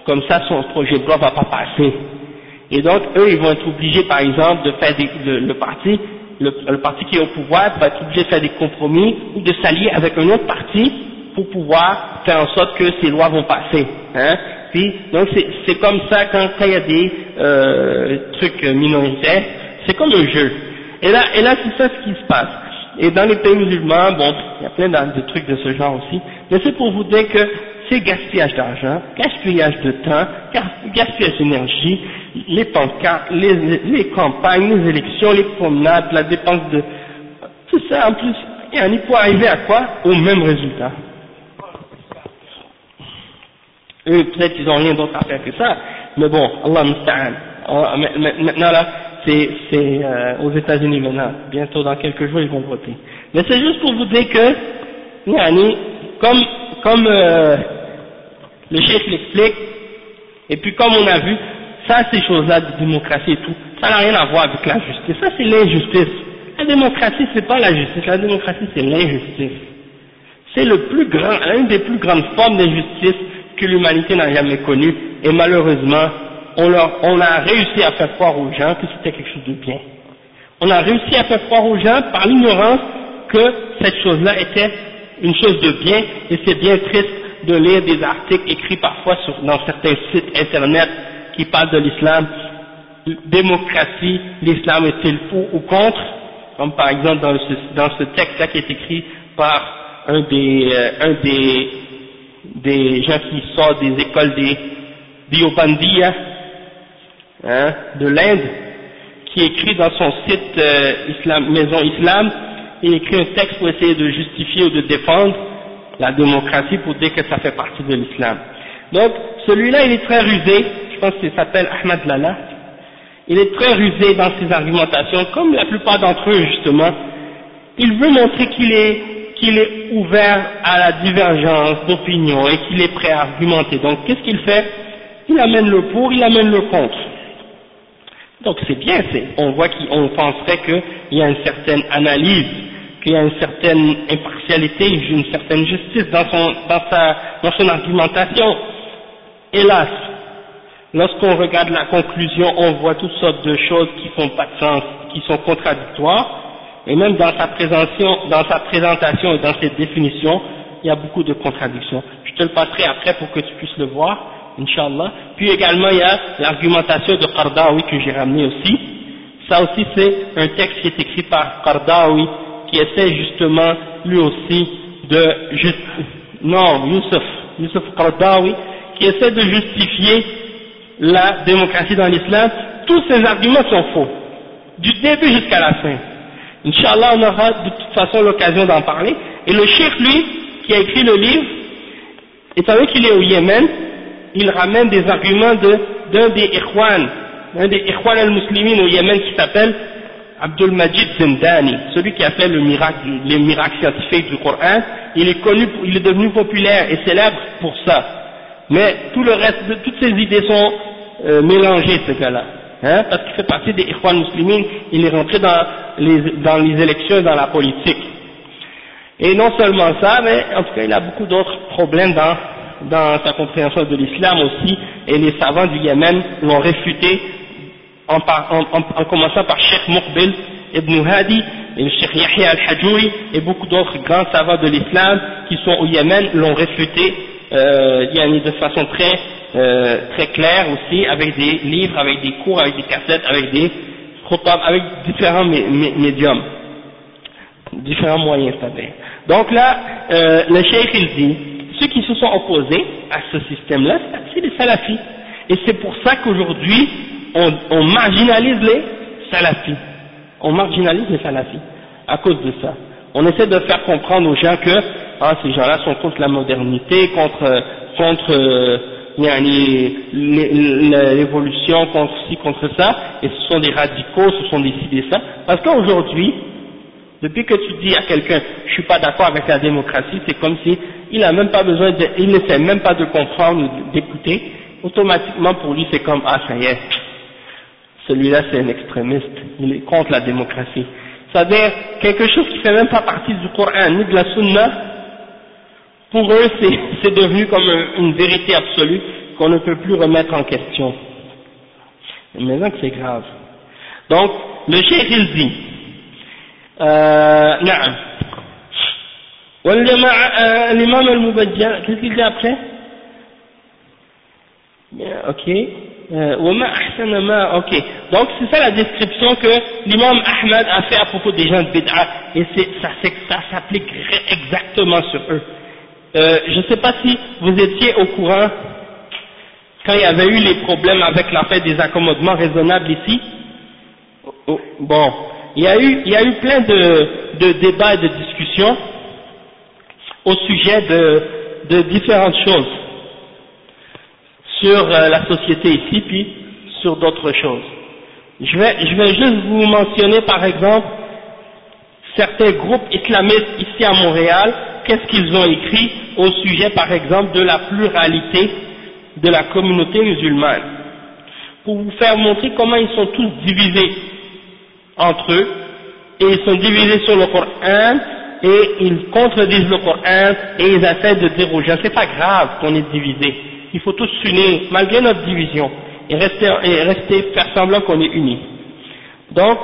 [SPEAKER 1] comme ça son projet de loi va pas passer. Et donc eux, ils vont être obligés, par exemple, de faire des, le, parti, le, parti qui est au pouvoir va être obligé de faire des compromis ou de s'allier avec un autre parti pour pouvoir faire en sorte que ces lois vont passer. Hein? Puis, donc c'est comme ça quand il y a des euh, trucs minoritaires, c'est comme un jeu. Et là, et là c'est ça ce qui se passe. Et dans les pays musulmans, bon, il y a plein de trucs de ce genre aussi, mais c'est pour vous dire que c'est gaspillage d'argent, gaspillage de temps, gaspillage d'énergie, les pancartes, les, les, campagnes, les élections, les promenades, la dépense de... Tout ça en plus, et on y peut arriver à quoi? Au même résultat. Eux, peut-être qu'ils n'ont rien d'autre à faire que ça, mais bon, Allah musta'an. Maintenant là, c'est euh, aux États-Unis maintenant. Bientôt, dans quelques jours, ils vont voter. Mais c'est juste pour vous dire que, yani, comme, comme euh, le chef l'explique, et puis comme on a vu, ça, ces choses-là de démocratie et tout, ça n'a rien à voir avec la justice. Ça, c'est l'injustice. La démocratie, c'est pas la justice. La démocratie, c'est l'injustice. C'est le plus grand, l'une des plus grandes formes d'injustice que l'humanité n'a jamais connue. Et malheureusement, on, a réussi à faire croire aux gens que c'était quelque chose de bien. On a réussi à faire croire aux gens par l'ignorance que cette chose-là était une chose de bien, et c'est bien triste de lire des articles écrits parfois sur, dans certains sites internet qui parlent de l'islam. Démocratie, l'islam est-il pour ou contre? Comme par exemple dans ce, texte-là qui est écrit par un des, euh, un des, des gens qui sortent des écoles des Diobandia, hein, de l'Inde, qui écrit dans son site euh, Maison Islam, il écrit un texte pour essayer de justifier ou de défendre la démocratie pour dire que ça fait partie de l'islam. Donc, celui-là, il est très rusé, je pense qu'il s'appelle Ahmad Lala, il est très rusé dans ses argumentations, comme la plupart d'entre eux, justement. Il veut montrer qu'il est, qu'il est ouvert à la divergence d'opinion et qu'il est prêt à argumenter. Donc, qu'est-ce qu'il fait? Il amène le pour, il amène le contre. Donc c'est bien, on voit qu'on penserait qu'il y a une certaine analyse, qu'il y a une certaine impartialité, une certaine justice dans son, dans sa, dans son argumentation. Hélas, lorsqu'on regarde la conclusion, on voit toutes sortes de choses qui font pas de sens, qui sont contradictoires, et même dans sa présentation, dans sa présentation et dans ses définitions, il y a beaucoup de contradictions. Je te le passerai après pour que tu puisses le voir. Inch'Allah. Puis également, il y a l'argumentation de Qardawi que j'ai ramené aussi. Ça aussi, c'est un texte qui est écrit par Qardawi, qui essaie justement, lui aussi, de... Non, Youssef, Youssef Qardawi, qui essaie de justifier la démocratie dans l'islam. Tous ces arguments sont faux, du début jusqu'à la fin. Inch'Allah, on aura de toute façon l'occasion d'en parler. Et le cheikh, lui, qui a écrit le livre, étant donné qu'il est au Yémen, il ramène des arguments d'un des Ikhwan, un des Ikhwan al-Muslimin au Yémen qui s'appelle Abdul Majid Zindani, celui qui a fait le miracle, les miracles scientifiques du Coran, il est connu, il est devenu populaire et célèbre pour ça. Mais tout le reste, toutes ces idées sont euh, mélangées, ce gars-là. Hein, parce qu'il fait partie des Ikhwan Muslimin, il est rentré dans les, élections et dans la politique. Et non seulement ça, mais en tout cas il a beaucoup d'autres problèmes dans sa compréhension de l'islam aussi, et les savants du Yémen l'ont réfuté en, en, commençant par Sheikh Muqbil ibn Hadi, et Sheikh Yahya al-Hajoui, et beaucoup d'autres grands savants de l'islam qui sont au Yémen l'ont réfuté euh, de façon très, euh, très claire aussi, avec des livres, avec des cours, avec des cassettes, avec des avec différents médiums. différents moyens, c'est-à-dire. Donc là, euh, le cheikh il dit, ceux qui se sont opposés à ce système-là, c'est les salafis. Et c'est pour ça qu'aujourd'hui, on, on, marginalise les salafis. On marginalise les salafis à cause de ça. On essaie de faire comprendre aux gens que ah, ces gens-là sont contre la modernité, contre, contre euh, l'évolution, contre ci, contre ça, et ce sont des radicaux, ce sont des ci, des ça. Parce qu'aujourd'hui, depuis que tu dis à quelqu'un, je suis pas d'accord avec la démocratie, c'est comme si il a même pas besoin de, il ne même pas de comprendre, d'écouter, automatiquement pour lui c'est comme, ah ça y est, celui-là c'est un extrémiste, il est contre la démocratie. C'est-à-dire, quelque chose qui fait même pas partie du Coran, ni de la Sunna, pour eux c'est devenu comme une vérité absolue qu'on ne peut plus remettre en question. Mais maintenant que c'est grave. Donc, le chef il dit, euh, نعم والجماعة الإمام المبجل qu'est-ce qu'il dit après ok وما أحسن ما ok donc c'est ça la description que l'imam Ahmad a fait à propos des gens de Bid'a et ça, ça s'appliquerait exactement sur eux euh, je ne sais pas si vous étiez au courant quand il y avait eu les problèmes avec la fête des accommodements raisonnables ici. Oh, bon. Il y a eu, il y a eu plein de, de débats et de discussions au sujet de, de différentes choses sur euh, la société ici, puis sur d'autres choses. Je vais, je vais juste vous mentionner par exemple certains groupes islamistes ici à Montréal, qu'est-ce qu'ils ont écrit au sujet par exemple de la pluralité de la communauté musulmane, pour vous faire montrer comment ils sont tous divisés entre eux et ils sont divisés sur le Coran et ils contredisent le Coran et ils essaient de dire aux gens c'est pas grave qu'on est divisé, il faut tous s'unir malgré notre division et rester, et rester faire semblant qu'on est unis. Donc,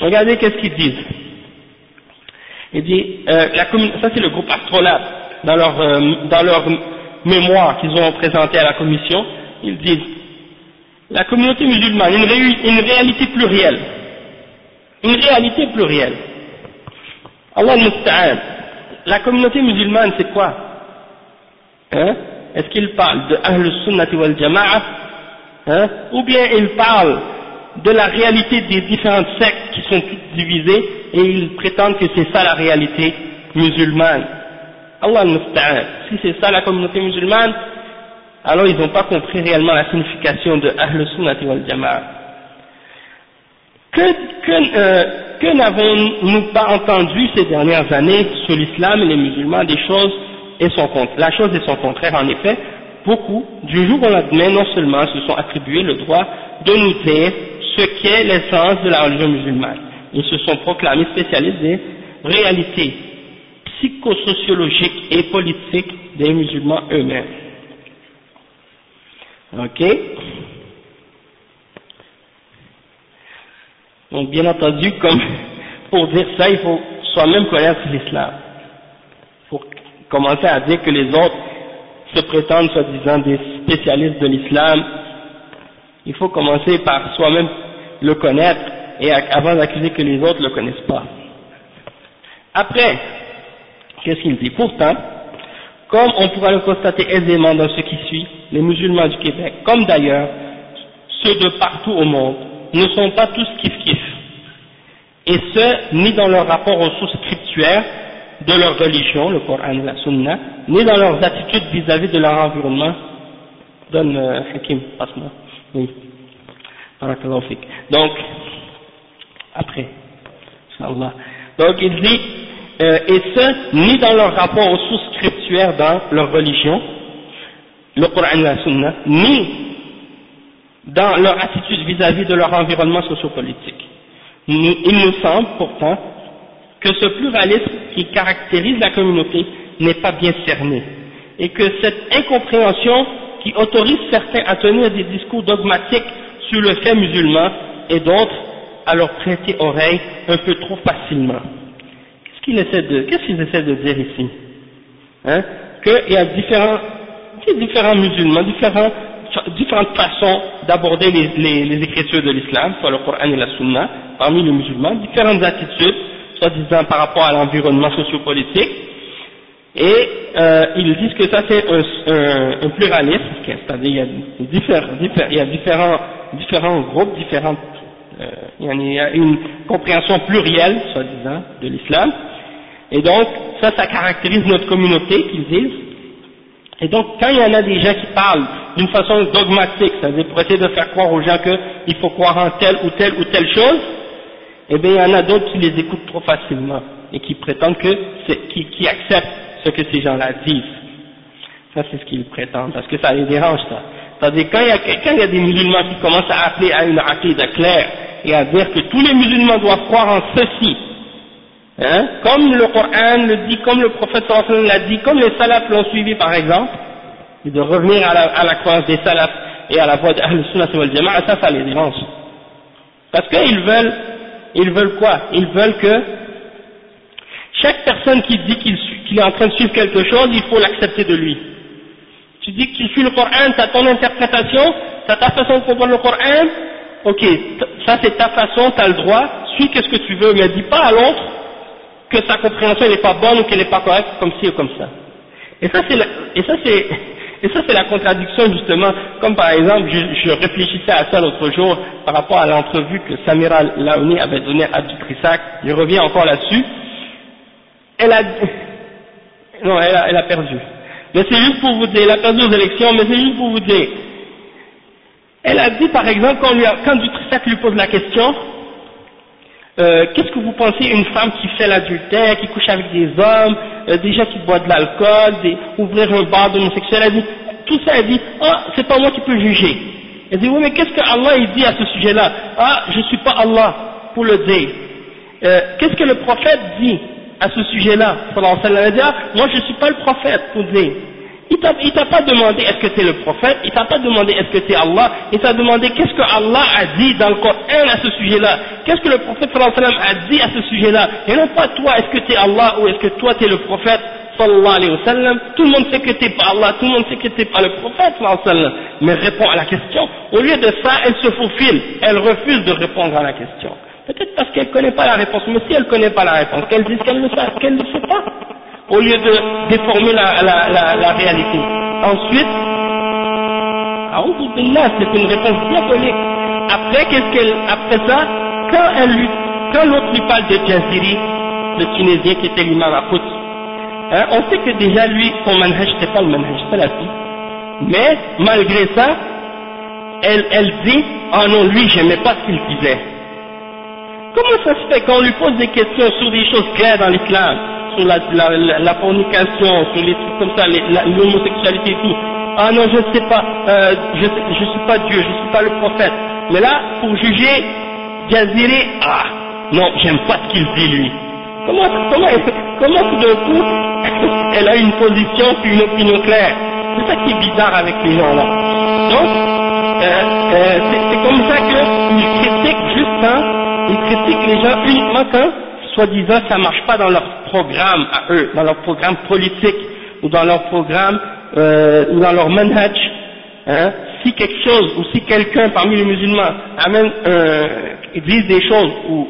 [SPEAKER 1] regardez qu'est-ce qu'ils disent. Il dit, euh, ça c'est le groupe Astrolabe, dans leur, euh, dans leur mémoire qu'ils ont présenté à la commission, ils disent, la communauté musulmane, une, réalité plurielle, une réalité plurielle. Allah. La communauté musulmane, c'est quoi? Hein? Est-ce qu'il parle de Ahl Sunnati wal Jama'a? Hein? Ou bien il parle de la réalité des différentes sectes qui sont toutes divisées et ils prétendent que c'est ça la réalité musulmane. Si c'est ça la communauté musulmane, alors ils n'ont pas compris réellement la signification de Ahl Sunnati wal Jama'a. Que, euh, que n'avons-nous pas entendu ces dernières années sur l'islam et les musulmans des choses et son La chose et son contraire, en effet, beaucoup, du jour au lendemain, non seulement se sont attribués le droit de nous dire ce qu'est l'essence de la religion musulmane, ils se sont proclamés spécialistes des réalités psychosociologiques et politiques des musulmans eux-mêmes. Ok? Donc bien entendu, comme pour dire ça, il faut soi-même connaître l'islam. Pour commencer à dire que les autres se prétendent soi-disant des spécialistes de l'islam, il faut commencer par soi-même le connaître et avant d'accuser que les autres ne le connaissent pas. Après, qu'est-ce qu'il dit? Pourtant, comme on pourra le constater aisément dans ce qui suit, les musulmans du Québec, comme d'ailleurs ceux de partout au monde, ne sont pas tous kiff-kiff, et ce, ni dans leur rapport aux sources scriptuaires de leur religion, le Coran et la Sunna, ni dans leurs attitudes vis-à-vis de leur environnement. Donne euh, Hakim, passe-moi. Oui. Donc, après. Donc il dit, euh, et ce, ni dans leur rapport aux sources scriptuaires dans leur religion, le Coran et la Sunna, ni dans leur attitude vis-à-vis de leur environnement sociopolitique. Il nous semble pourtant que ce pluralisme qui caractérise la communauté n'est pas bien cerné et que cette incompréhension qui autorise certains à tenir des discours dogmatiques sur le fait musulman et d'autres à leur prêter oreille un peu trop facilement. Qu'est-ce qu'ils essaient de, dire ici? Hein? Qu'il y a différents, différents musulmans, différentes façons d'aborder les, écritures de l'islam, soit le Coran et la Sunna, parmi les musulmans, différentes attitudes soi-disant par rapport à l'environnement sociopolitique, et euh, ils disent que ça c'est un, pluralisme, c'est-à-dire il y a, différents, différents, différents groupes, différentes, il y a une compréhension plurielle, soi-disant, de l'islam, et donc ça, ça caractérise notre communauté, qu'ils disent, et donc quand il y en a des gens qui parlent d'une façon dogmatique, c'est-à-dire pour essayer de faire croire aux gens qu'il faut croire en telle ou telle ou telle chose, eh bien il y en a d'autres qui les écoutent trop facilement et qui prétendent que, qui acceptent ce que ces gens-là disent. Ça, c'est ce qu'ils prétendent, parce que ça les dérange, ça. C'est-à-dire, quand il y a, quand il y a des musulmans qui commencent à appeler à une de claire et à dire que tous les musulmans doivent croire en ceci, hein, comme le Coran le dit, comme le prophète l'a dit, comme les salafs l'ont suivi par exemple, et de revenir à la, à la croyance des salafs et à la voie d'Ahl Sunnah wal Jama'a, ça, ça les dérange. Parce qu'ils veulent, ils veulent quoi? Ils veulent que chaque personne qui dit qu'il est en train de suivre quelque chose, il faut l'accepter de lui. Tu dis que tu suis le Coran, tu as ton interprétation, tu as ta façon de comprendre le Coran, ok, ça c'est ta façon, tu as le droit, suis qu'est-ce que tu veux, mais dis pas à l'autre que sa compréhension n'est pas bonne ou qu'elle n'est pas correcte comme ci ou comme ça. Et ça c'est la contradiction justement, comme par exemple, je, réfléchissais à ça l'autre jour par rapport à l'entrevue que Samira Laouni avait donnée à Dutrissac, je reviens encore là-dessus, elle a, non, elle a perdu. Mais c'est juste pour vous dire, elle a perdu aux élections, mais c'est juste pour vous dire. Elle a dit par exemple, quand, lui quand lui pose la question, euh, qu'est-ce que vous pensez une femme qui fait l'adultère, qui couche avec des hommes, euh, déjà qui boit de l'alcool, ouvrir un bar d'homosexuel, elle dit, tout ça, elle dit, ah, c'est pas moi qui peux juger. Elle dit, oui, mais qu'est-ce que Allah il dit à ce sujet-là Ah, je suis pas Allah pour le dire. Euh, qu'est-ce que le prophète dit? À ce sujet-là, sallallahu alayhi wa moi je ne suis pas le prophète pour dire. Il t'a pas demandé est-ce que tu es le prophète, il t'a pas demandé est-ce que tu es Allah, il t'a demandé qu'est-ce que Allah a dit dans le Coran à ce sujet-là, qu'est-ce que le prophète a dit à ce sujet-là, et non pas toi, est-ce que tu es Allah ou est-ce que toi tu es le prophète tout le monde sait que tu n'es pas Allah, tout le monde sait que tu n'es pas le prophète sallallahu mais réponds à la question. Au lieu de ça, elle se faufile, elle refuse de répondre à la question. Peut-être parce qu'elle ne connaît pas la réponse, mais si elle ne connaît pas la réponse, qu'elle dise qu'elle ne sait, pas, au lieu de déformer la, la, la, la réalité. Ensuite, c'est une réponse diabolique. Après, qu'est-ce qu'elle, après ça, quand elle lui, quand l'autre lui parle de Jaziri, le Tunisien qui était l'imam à hein, on sait que déjà lui, son manhaj, c'était pas le manhaj salafi. Mais, malgré ça, elle, dit, oh non, lui, j'aimais pas ce qu'il disait. Comment ça se fait qu'on lui pose des questions sur des choses claires dans l'islam, sur la, la, la, fornication, sur les trucs comme ça, l'homosexualité et tout? Ah non, je ne sais pas, euh, je ne suis pas Dieu, je ne suis pas le prophète. Mais là, pour juger Jaziré, ah, non, j'aime pas ce qu'il dit lui. Comment, comment, comment tout d'un coup, elle a une position puis une opinion claire? C'est ça qui est bizarre avec les gens là. Donc, euh, euh, c'est comme ça qu'ils critiquent juste, hein, ils critiquent les gens uniquement quand, soi-disant, ça marche pas dans leur programme à eux, dans leur programme politique, ou dans leur programme, euh, ou dans leur manhaj. Hein. Si quelque chose, ou si quelqu'un parmi les musulmans amène, euh, disent des choses, ou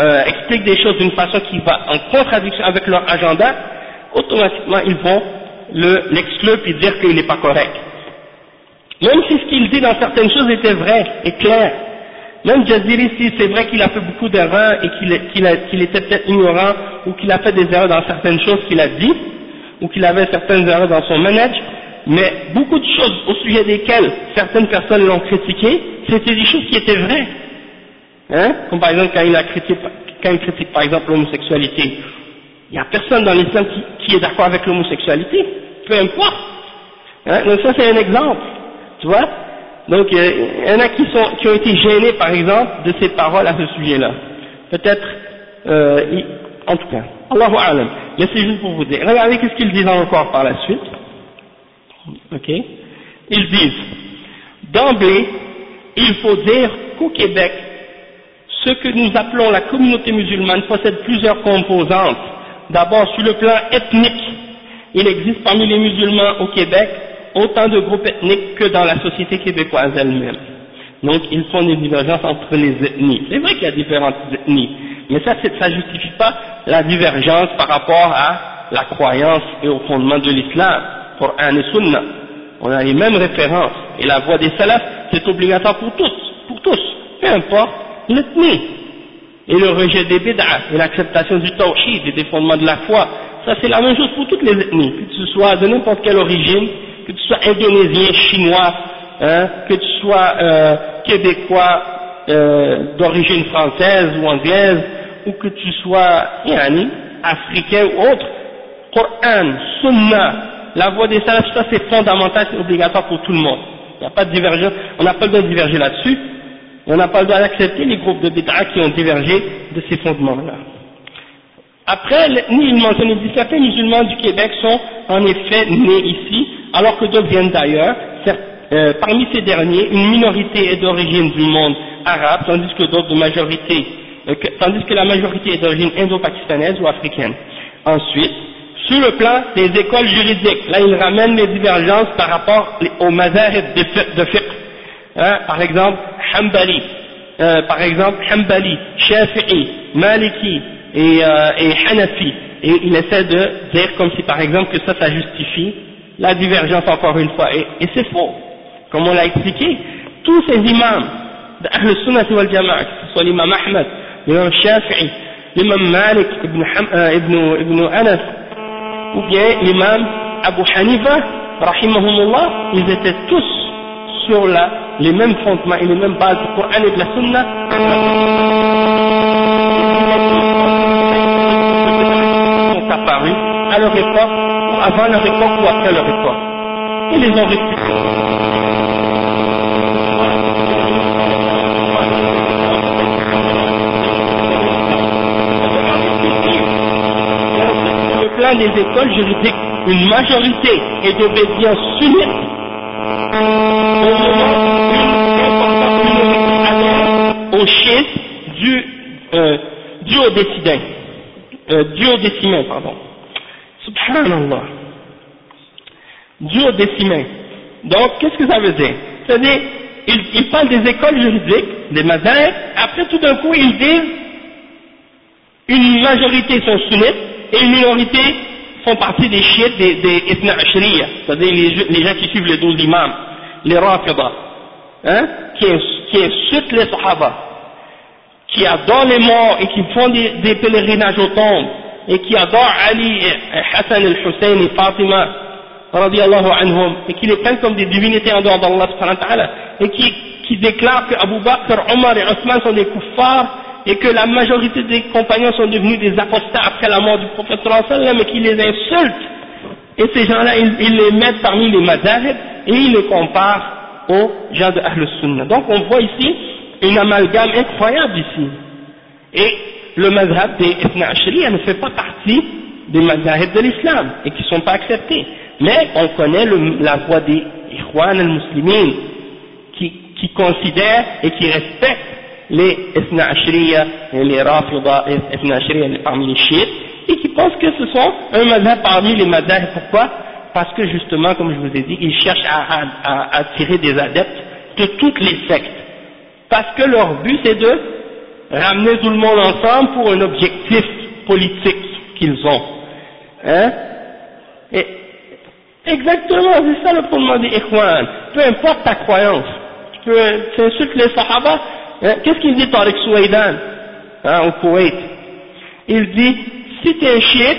[SPEAKER 1] euh, explique des choses d'une façon qui va en contradiction avec leur agenda, automatiquement ils vont l'exclure et dire qu'il n'est pas correct. Même si ce qu'il dit dans certaines choses était vrai et clair, même Jaziri, si c'est vrai qu'il a fait beaucoup d'erreurs et qu'il était peut-être ignorant ou qu'il a fait des erreurs dans certaines choses qu'il a dit, ou qu'il avait certaines erreurs dans son manage, mais beaucoup de choses au sujet desquelles certaines personnes l'ont critiqué, c'était des choses qui étaient vraies. Hein? Comme par exemple quand il, a critiqué, quand il critique par exemple l'homosexualité. Il n'y a personne dans l'islam qui, qui, est d'accord avec l'homosexualité, peu importe. Hein? Donc ça c'est un exemple, tu vois? Donc il y en a qui, sont, qui ont été gênés par exemple de ces paroles à ce sujet-là. Peut-être, euh, en tout cas, Allahu Alam. Mais c'est juste pour vous dire. Regardez ce qu'ils disent encore par la suite. Ok Ils disent, d'emblée, il faut dire qu'au Québec, ce que nous appelons la communauté musulmane possède plusieurs composantes. D'abord, sur le plan ethnique, il existe parmi les musulmans au Québec autant de groupes ethniques que dans la société québécoise elle-même. Donc ils font des divergences entre les ethnies. C'est vrai qu'il y a différentes ethnies, Mais ça, ne justifie pas la divergence par rapport à la croyance et au fondement de l'islam, Coran et Sunna. On a les mêmes références. Et la voie des salafs, c'est obligatoire pour tous, pour tous, peu importe l'ethnie. Et le rejet des bid'ah et l'acceptation du tawhid et des fondements de la foi, ça c'est la même chose pour toutes les ethnies, que tu sois de n'importe quelle origine, que tu sois indonésien, chinois, hein, que tu sois euh, québécois euh, d'origine française ou anglaise, ou que tu sois yani, africain ou autre, Coran, Sunna, la voie des salafs, ça c'est fondamental, c'est obligatoire pour tout le monde. Il n'y a pas de divergence, on n'a pas le droit de diverger là-dessus, on n'a pas le droit d'accepter les groupes de bid'a qui ont divergé de ces fondements-là. Après, ni il mentionne, dit certains musulmans du Québec sont en effet nés ici, alors que d'autres viennent d'ailleurs. Euh, parmi ces derniers, une minorité est d'origine du monde arabe, tandis que d'autres de majorité, euh, tandis que la majorité est d'origine indo-pakistanaise ou africaine. Ensuite, sur le plan des écoles juridiques, là il ramène les divergences par rapport aux mazahib de fiqh. Hein, par exemple, Hanbali, euh, par exemple, Hanbali, Shafi'i, Maliki et, euh, et Hanafi. Et il essaie de dire comme si par exemple que ça, ça justifie la divergence encore une fois. Et, c'est faux. Comme on l'a expliqué, tous ces imams d'Ahl Sunnah wal que ce soit l'imam Ahmed, l'imam Shafi'i, l'imam Malik ibn, euh, ibn, ibn Anas, ou bien l'imam Abu Hanifa, rahimahumullah, ils étaient tous sur la, les mêmes fondements et les mêmes bases du Coran et de la Sunna. sont apparus à leur époque, avant leur époque ou après leur époque. Et les ont rectifiés. des écoles juridiques, une majorité est d'obédience sunnite, au chiffre du, euh, du au euh, du pardon. Subhanallah. Décimain. Donc, qu'est-ce que ça veut dire? C'est-à-dire, ils, parlent des écoles juridiques, des mazins, après tout d'un coup, ils disent une majorité sont sunnites, et une minorité font partie des chiites des, des c'est-à-dire les, gens qui suivent les douze imams, les rafida, hein, qui, qui insultent les sahaba, qui adorent les morts et qui font des, des pèlerinages aux tombes, et qui adorent Ali, Hassan al-Hussein et Fatima, anhum, et qui les prennent comme des divinités en dehors d'Allah, et qui, qui déclarent que Abu Bakr, Omar et Osman sont des kuffars, et que la majorité des compagnons sont devenus des apostats après la mort du prophète sallam et qui les insultent. Et ces gens-là, ils, les mettent parmi les madhahib et ils les comparent aux gens de Ahl Sunnah. Donc on voit ici une amalgame incroyable ici. Et le madhab des Ibn ne fait pas partie des madhahib de l'islam et qui ne sont pas acceptés. Mais on connaît la voix des Ikhwan al-Muslimin qui, considèrent et qui respectent les Ashriya et les Rafida Ashriya parmi les chiites et qui pensent que ce sont un mazhab parmi les mazhab. Pourquoi? Parce que justement, comme je vous ai dit, ils cherchent à, à, attirer des adeptes de toutes les sectes. Parce que leur but c'est de ramener tout le monde ensemble pour un objectif politique qu'ils ont. Hein? Et Exactement, c'est ça le fondement des Ikhwan. Peu importe ta croyance. Tu peux, tu insultes les Sahaba, Hein? Qu'est-ce qu'il dit Tariq Souaidan hein, au Koweït? Il dit, si tu es un chiite,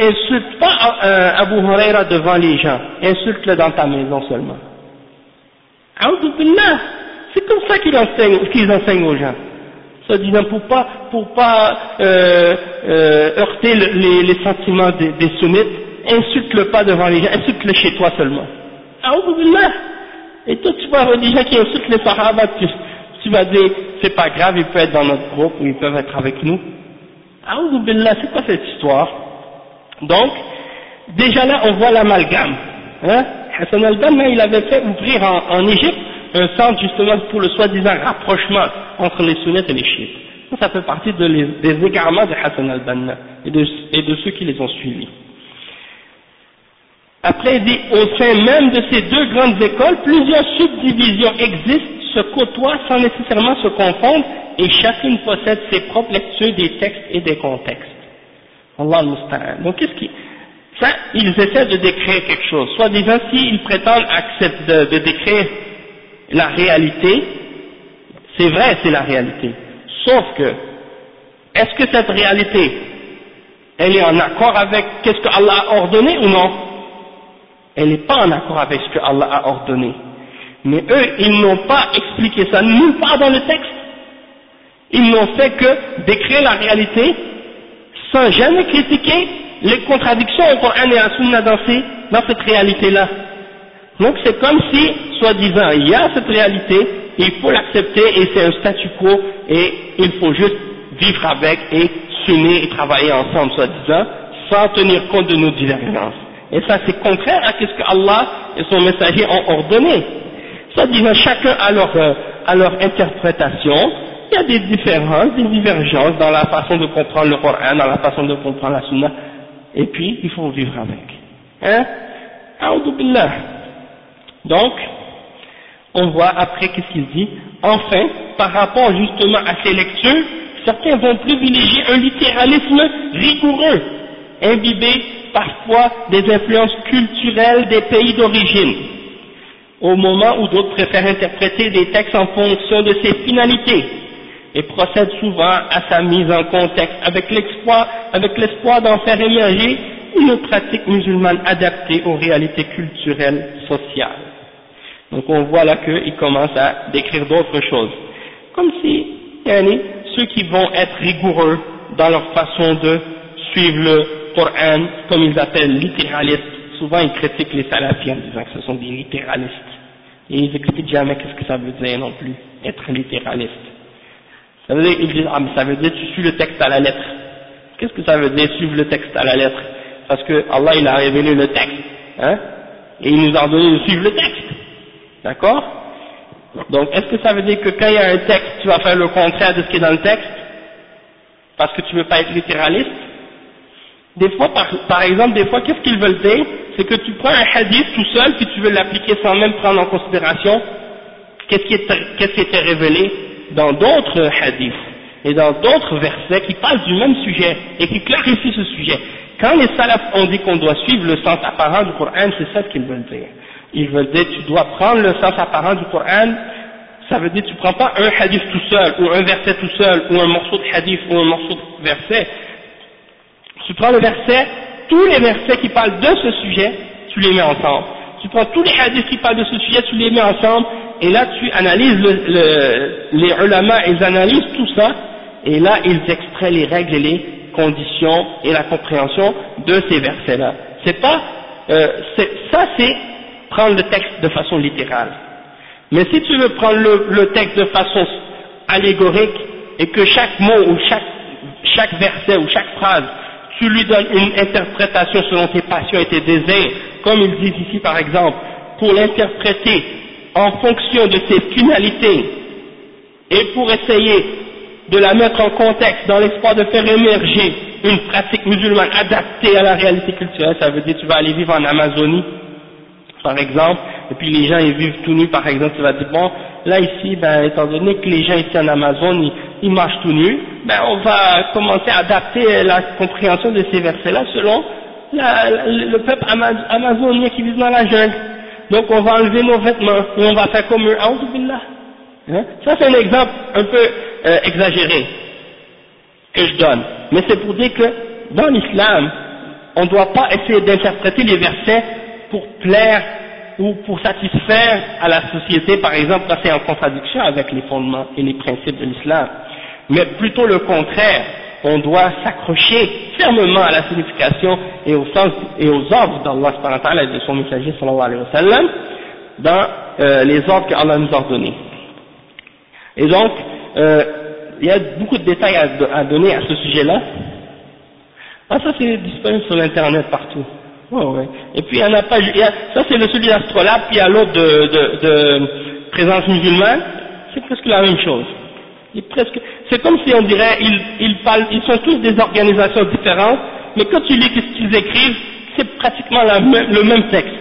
[SPEAKER 1] insulte pas euh, Abu Huraira devant les gens, insulte-le dans ta maison seulement. C'est comme ça qu'ils enseignent, qu'ils enseignent aux gens. Ça disant pour pas, pour pas euh, euh, heurter les, les, sentiments des, des sunnites, insulte-le pas devant les gens, insulte-le chez toi seulement. Et toi tu vois des gens qui insultent les sahaba, tu, tu vas dire, c'est pas grave, il peut être dans notre groupe ou ils peuvent être avec nous. C'est quoi cette histoire? Donc, déjà là, on voit l'amalgame. Hein? Hassan al-Banna, il avait fait ouvrir en, en Égypte un centre justement pour le soi-disant rapprochement entre les sunnites et les chiites. Ça, fait partie des égarements de Hassan al-Banna et de, ceux qui les ont suivis. Après, il dit, au sein même de ces deux grandes écoles, plusieurs subdivisions existent se côtoient sans nécessairement se confondre et chacune possède ses propres lectures des textes et des contextes. Allah Donc qu'est-ce qui... Ça, ils essaient de décrire quelque chose. Soit disant, s'ils prétendent accepter de, de décrire la réalité, c'est vrai, c'est la réalité. Sauf que, est-ce que cette réalité, elle est en accord avec qu'est-ce que Allah a ordonné ou non? Elle n'est pas en accord avec ce que Allah a ordonné. Mais eux, ils n'ont pas expliqué ça nulle part dans le texte. Ils n'ont fait que décrire la réalité sans jamais critiquer les contradictions au Coran et à dans, dans cette réalité-là. Donc c'est comme si, soi-disant, il y a cette réalité, il faut l'accepter et c'est un statu quo et il faut juste vivre avec et s'unir et travailler ensemble, soi-disant, sans tenir compte de nos divergences. Et ça c'est contraire à ce que Allah et son messager ont ordonné. Soi-disant, chacun a leur, euh, a leur interprétation, il y a des différences, des divergences dans la façon de comprendre le Coran, dans la façon de comprendre la Sunna, et puis il faut vivre avec. Hein? Donc, on voit après qu'est-ce qu'il dit. Enfin, par rapport justement à ces lectures, certains vont privilégier un littéralisme rigoureux, imbibé parfois des influences culturelles des pays d'origine, au moment où d'autres préfèrent interpréter des textes en fonction de ses finalités et procèdent souvent à sa mise en contexte avec l'espoir d'en faire émerger une pratique musulmane adaptée aux réalités culturelles sociales. Donc on voit là qu'il commence à décrire d'autres choses. Comme si, ceux qui vont être rigoureux dans leur façon de suivre le Coran, comme ils appellent littéralistes, souvent ils critiquent les salafis en disant que ce sont des littéralistes. Et ils n'expliquent jamais qu'est-ce que ça veut dire non plus, être littéraliste. Ça veut dire, ils disent, ah mais ça veut dire tu suis le texte à la lettre. Qu'est-ce que ça veut dire suivre le texte à la lettre? Parce que Allah il a révélé le texte, hein, et il nous a donné de suivre le texte. D'accord Donc, est-ce que ça veut dire que quand il y a un texte, tu vas faire le contraire de ce qui est dans le texte Parce que tu ne veux pas être littéraliste? Des fois, par, exemple, des fois, qu'est-ce qu'ils veulent dire? C'est que tu prends un hadith tout seul, puis tu veux l'appliquer sans même prendre en considération qu'est-ce qui, qui était révélé dans d'autres hadiths et dans d'autres versets qui parlent du même sujet et qui clarifient ce sujet. Quand les salafs ont dit qu'on doit suivre le sens apparent du Coran, c'est ça qu'ils veulent dire. Ils veulent dire tu dois prendre le sens apparent du Coran, ça veut dire tu prends pas un hadith tout seul, ou un verset tout seul, ou un morceau de hadith, ou un morceau de verset. Tu prends le verset, tous les versets qui parlent de ce sujet, tu les mets ensemble. Tu prends tous les hadiths qui parlent de ce sujet, tu les mets ensemble, et là tu analyses le, les ulama, ils analysent tout ça, et là ils extraient les règles et les conditions et la compréhension de ces versets-là. C'est pas, euh, ça c'est prendre le texte de façon littérale. Mais si tu veux prendre le, texte de façon allégorique et que chaque mot ou chaque, chaque verset ou chaque phrase, tu lui donnes une interprétation selon tes passions et tes désirs, comme ils disent ici par exemple, pour l'interpréter en fonction de ses finalités et pour essayer de la mettre en contexte dans l'espoir de faire émerger une pratique musulmane adaptée à la réalité culturelle, ça veut dire tu vas aller vivre en Amazonie par exemple, et puis les gens ils vivent tout nus par exemple, tu vas dire bon, là ici, ben, étant donné que les gens ici en Amazon ils, marchent tout nus, ben on va commencer à adapter la compréhension de ces versets-là selon le peuple amazonien qui vit dans la jungle. Donc on va enlever nos vêtements et on va faire comme eux. Hein? Ça c'est un exemple un peu euh, exagéré que je donne, mais c'est pour dire que dans l'islam, on ne doit pas essayer d'interpréter les versets pour plaire ou pour satisfaire à la société, par exemple, quand c'est en contradiction avec les fondements et les principes de l'islam. Mais plutôt le contraire, on doit s'accrocher fermement à la signification et au sens et aux ordres d'Allah et de son messager sallallahu alayhi wa sallam dans euh, les ordres qu'Allah nous a donnés. Et donc, euh, il y a beaucoup de détails à, à donner à ce sujet-là. Ah, ça c'est disponible sur l'internet partout. Et puis il y en a pas, ça c'est le celui d'astrolabe, puis il y a l'autre de, présence musulmane, c'est presque la même chose. C'est comme si on dirait, ils, ils, parlent, ils sont tous des organisations différentes, mais quand tu lis ce qu'ils écrivent, c'est pratiquement le même texte.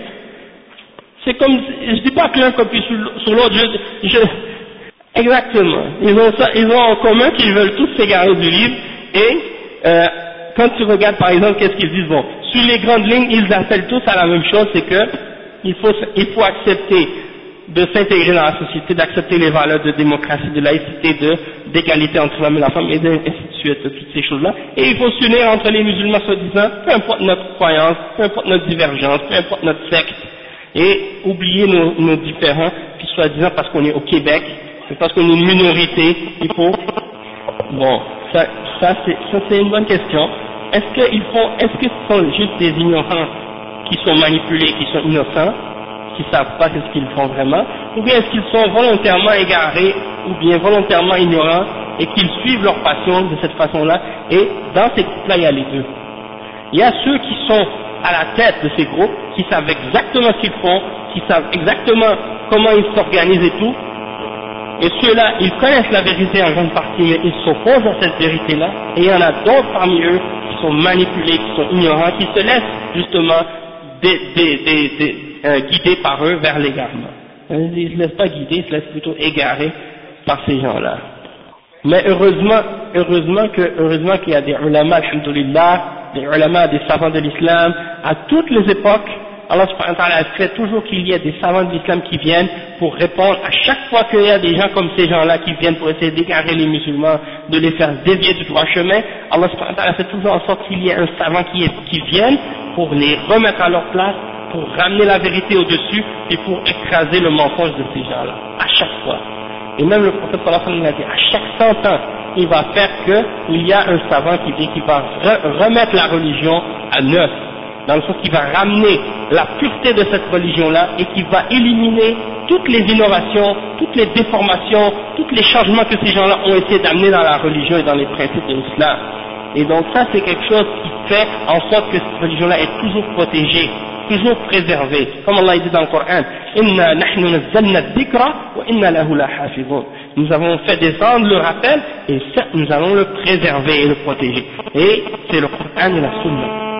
[SPEAKER 1] C'est comme, je dis pas que l'un copie sur l'autre, je, je, Exactement. Ils ont ça, ils ont en commun qu'ils veulent tous s'égarer du livre et euh, quand tu regardes par exemple qu'est-ce qu'ils disent, bon, sur les grandes lignes, ils appellent tous à la même chose, c'est que il faut, il faut accepter de s'intégrer dans la société, d'accepter les valeurs de démocratie, de laïcité, de d'égalité entre l'homme et la femme, et ainsi de suite, toutes ces choses-là. Et il faut s'unir entre les musulmans soi-disant, peu importe notre croyance, peu importe notre divergence, peu importe notre secte, et oublier nos, nos différends, puis soi-disant parce qu'on est au Québec, c'est parce qu'on est une minorité, il faut... Bon, ça, c'est une bonne question. Est-ce qu'ils est-ce que ce sont juste des ignorants qui sont manipulés, qui sont innocents, qui savent pas ce qu'ils font vraiment, ou bien est-ce qu'ils sont volontairement égarés, ou bien volontairement ignorants, et qu'ils suivent leur passion de cette façon-là, et dans ces groupes-là, il y a les deux. Il y a ceux qui sont à la tête de ces groupes, qui savent exactement ce qu'ils font, qui savent exactement comment ils s'organisent et tout, et ceux-là, ils connaissent la vérité en grande partie, mais ils s'opposent à cette vérité-là, et il y en a d'autres parmi eux qui sont manipulés, qui sont ignorants, qui se laissent justement euh, guider par eux vers l'égarement. Ils ne se laissent pas guider, ils se laissent plutôt égarer par ces gens-là. Mais heureusement, heureusement que, heureusement qu'il y a des ulama, alhamdoulilah, des ulama, des savants de l'islam, à toutes les époques, Allah subhanahu wa ta'ala toujours qu'il y ait des savants de l'islam qui viennent pour répondre à chaque fois qu'il y a des gens comme ces gens-là qui viennent pour essayer d'égarer les musulmans, de les faire dévier du droit chemin, Allah subhanahu wa fait toujours en sorte qu'il y ait un savant qui, vienne pour les remettre à leur place, pour ramener la vérité au-dessus et pour écraser le mensonge de ces gens-là, à chaque fois. Et même le prophète sallallahu alayhi a dit, à chaque 100 ans, il va faire qu'il y a un savant qui vient, qui va remettre la religion à neuf dans le sens qu'il va ramener la pureté de cette religion-là et qui va éliminer toutes les innovations, toutes les déformations, tous les changements que ces gens-là ont essayé d'amener dans la religion et dans les principes de l'islam. Et donc ça c'est quelque chose qui fait en sorte que cette religion-là est toujours protégée, toujours préservée. Comme Allah dit dans le Coran, Nous avons fait descendre le rappel et nous allons le préserver et le protéger. Et c'est le Coran et la Sunna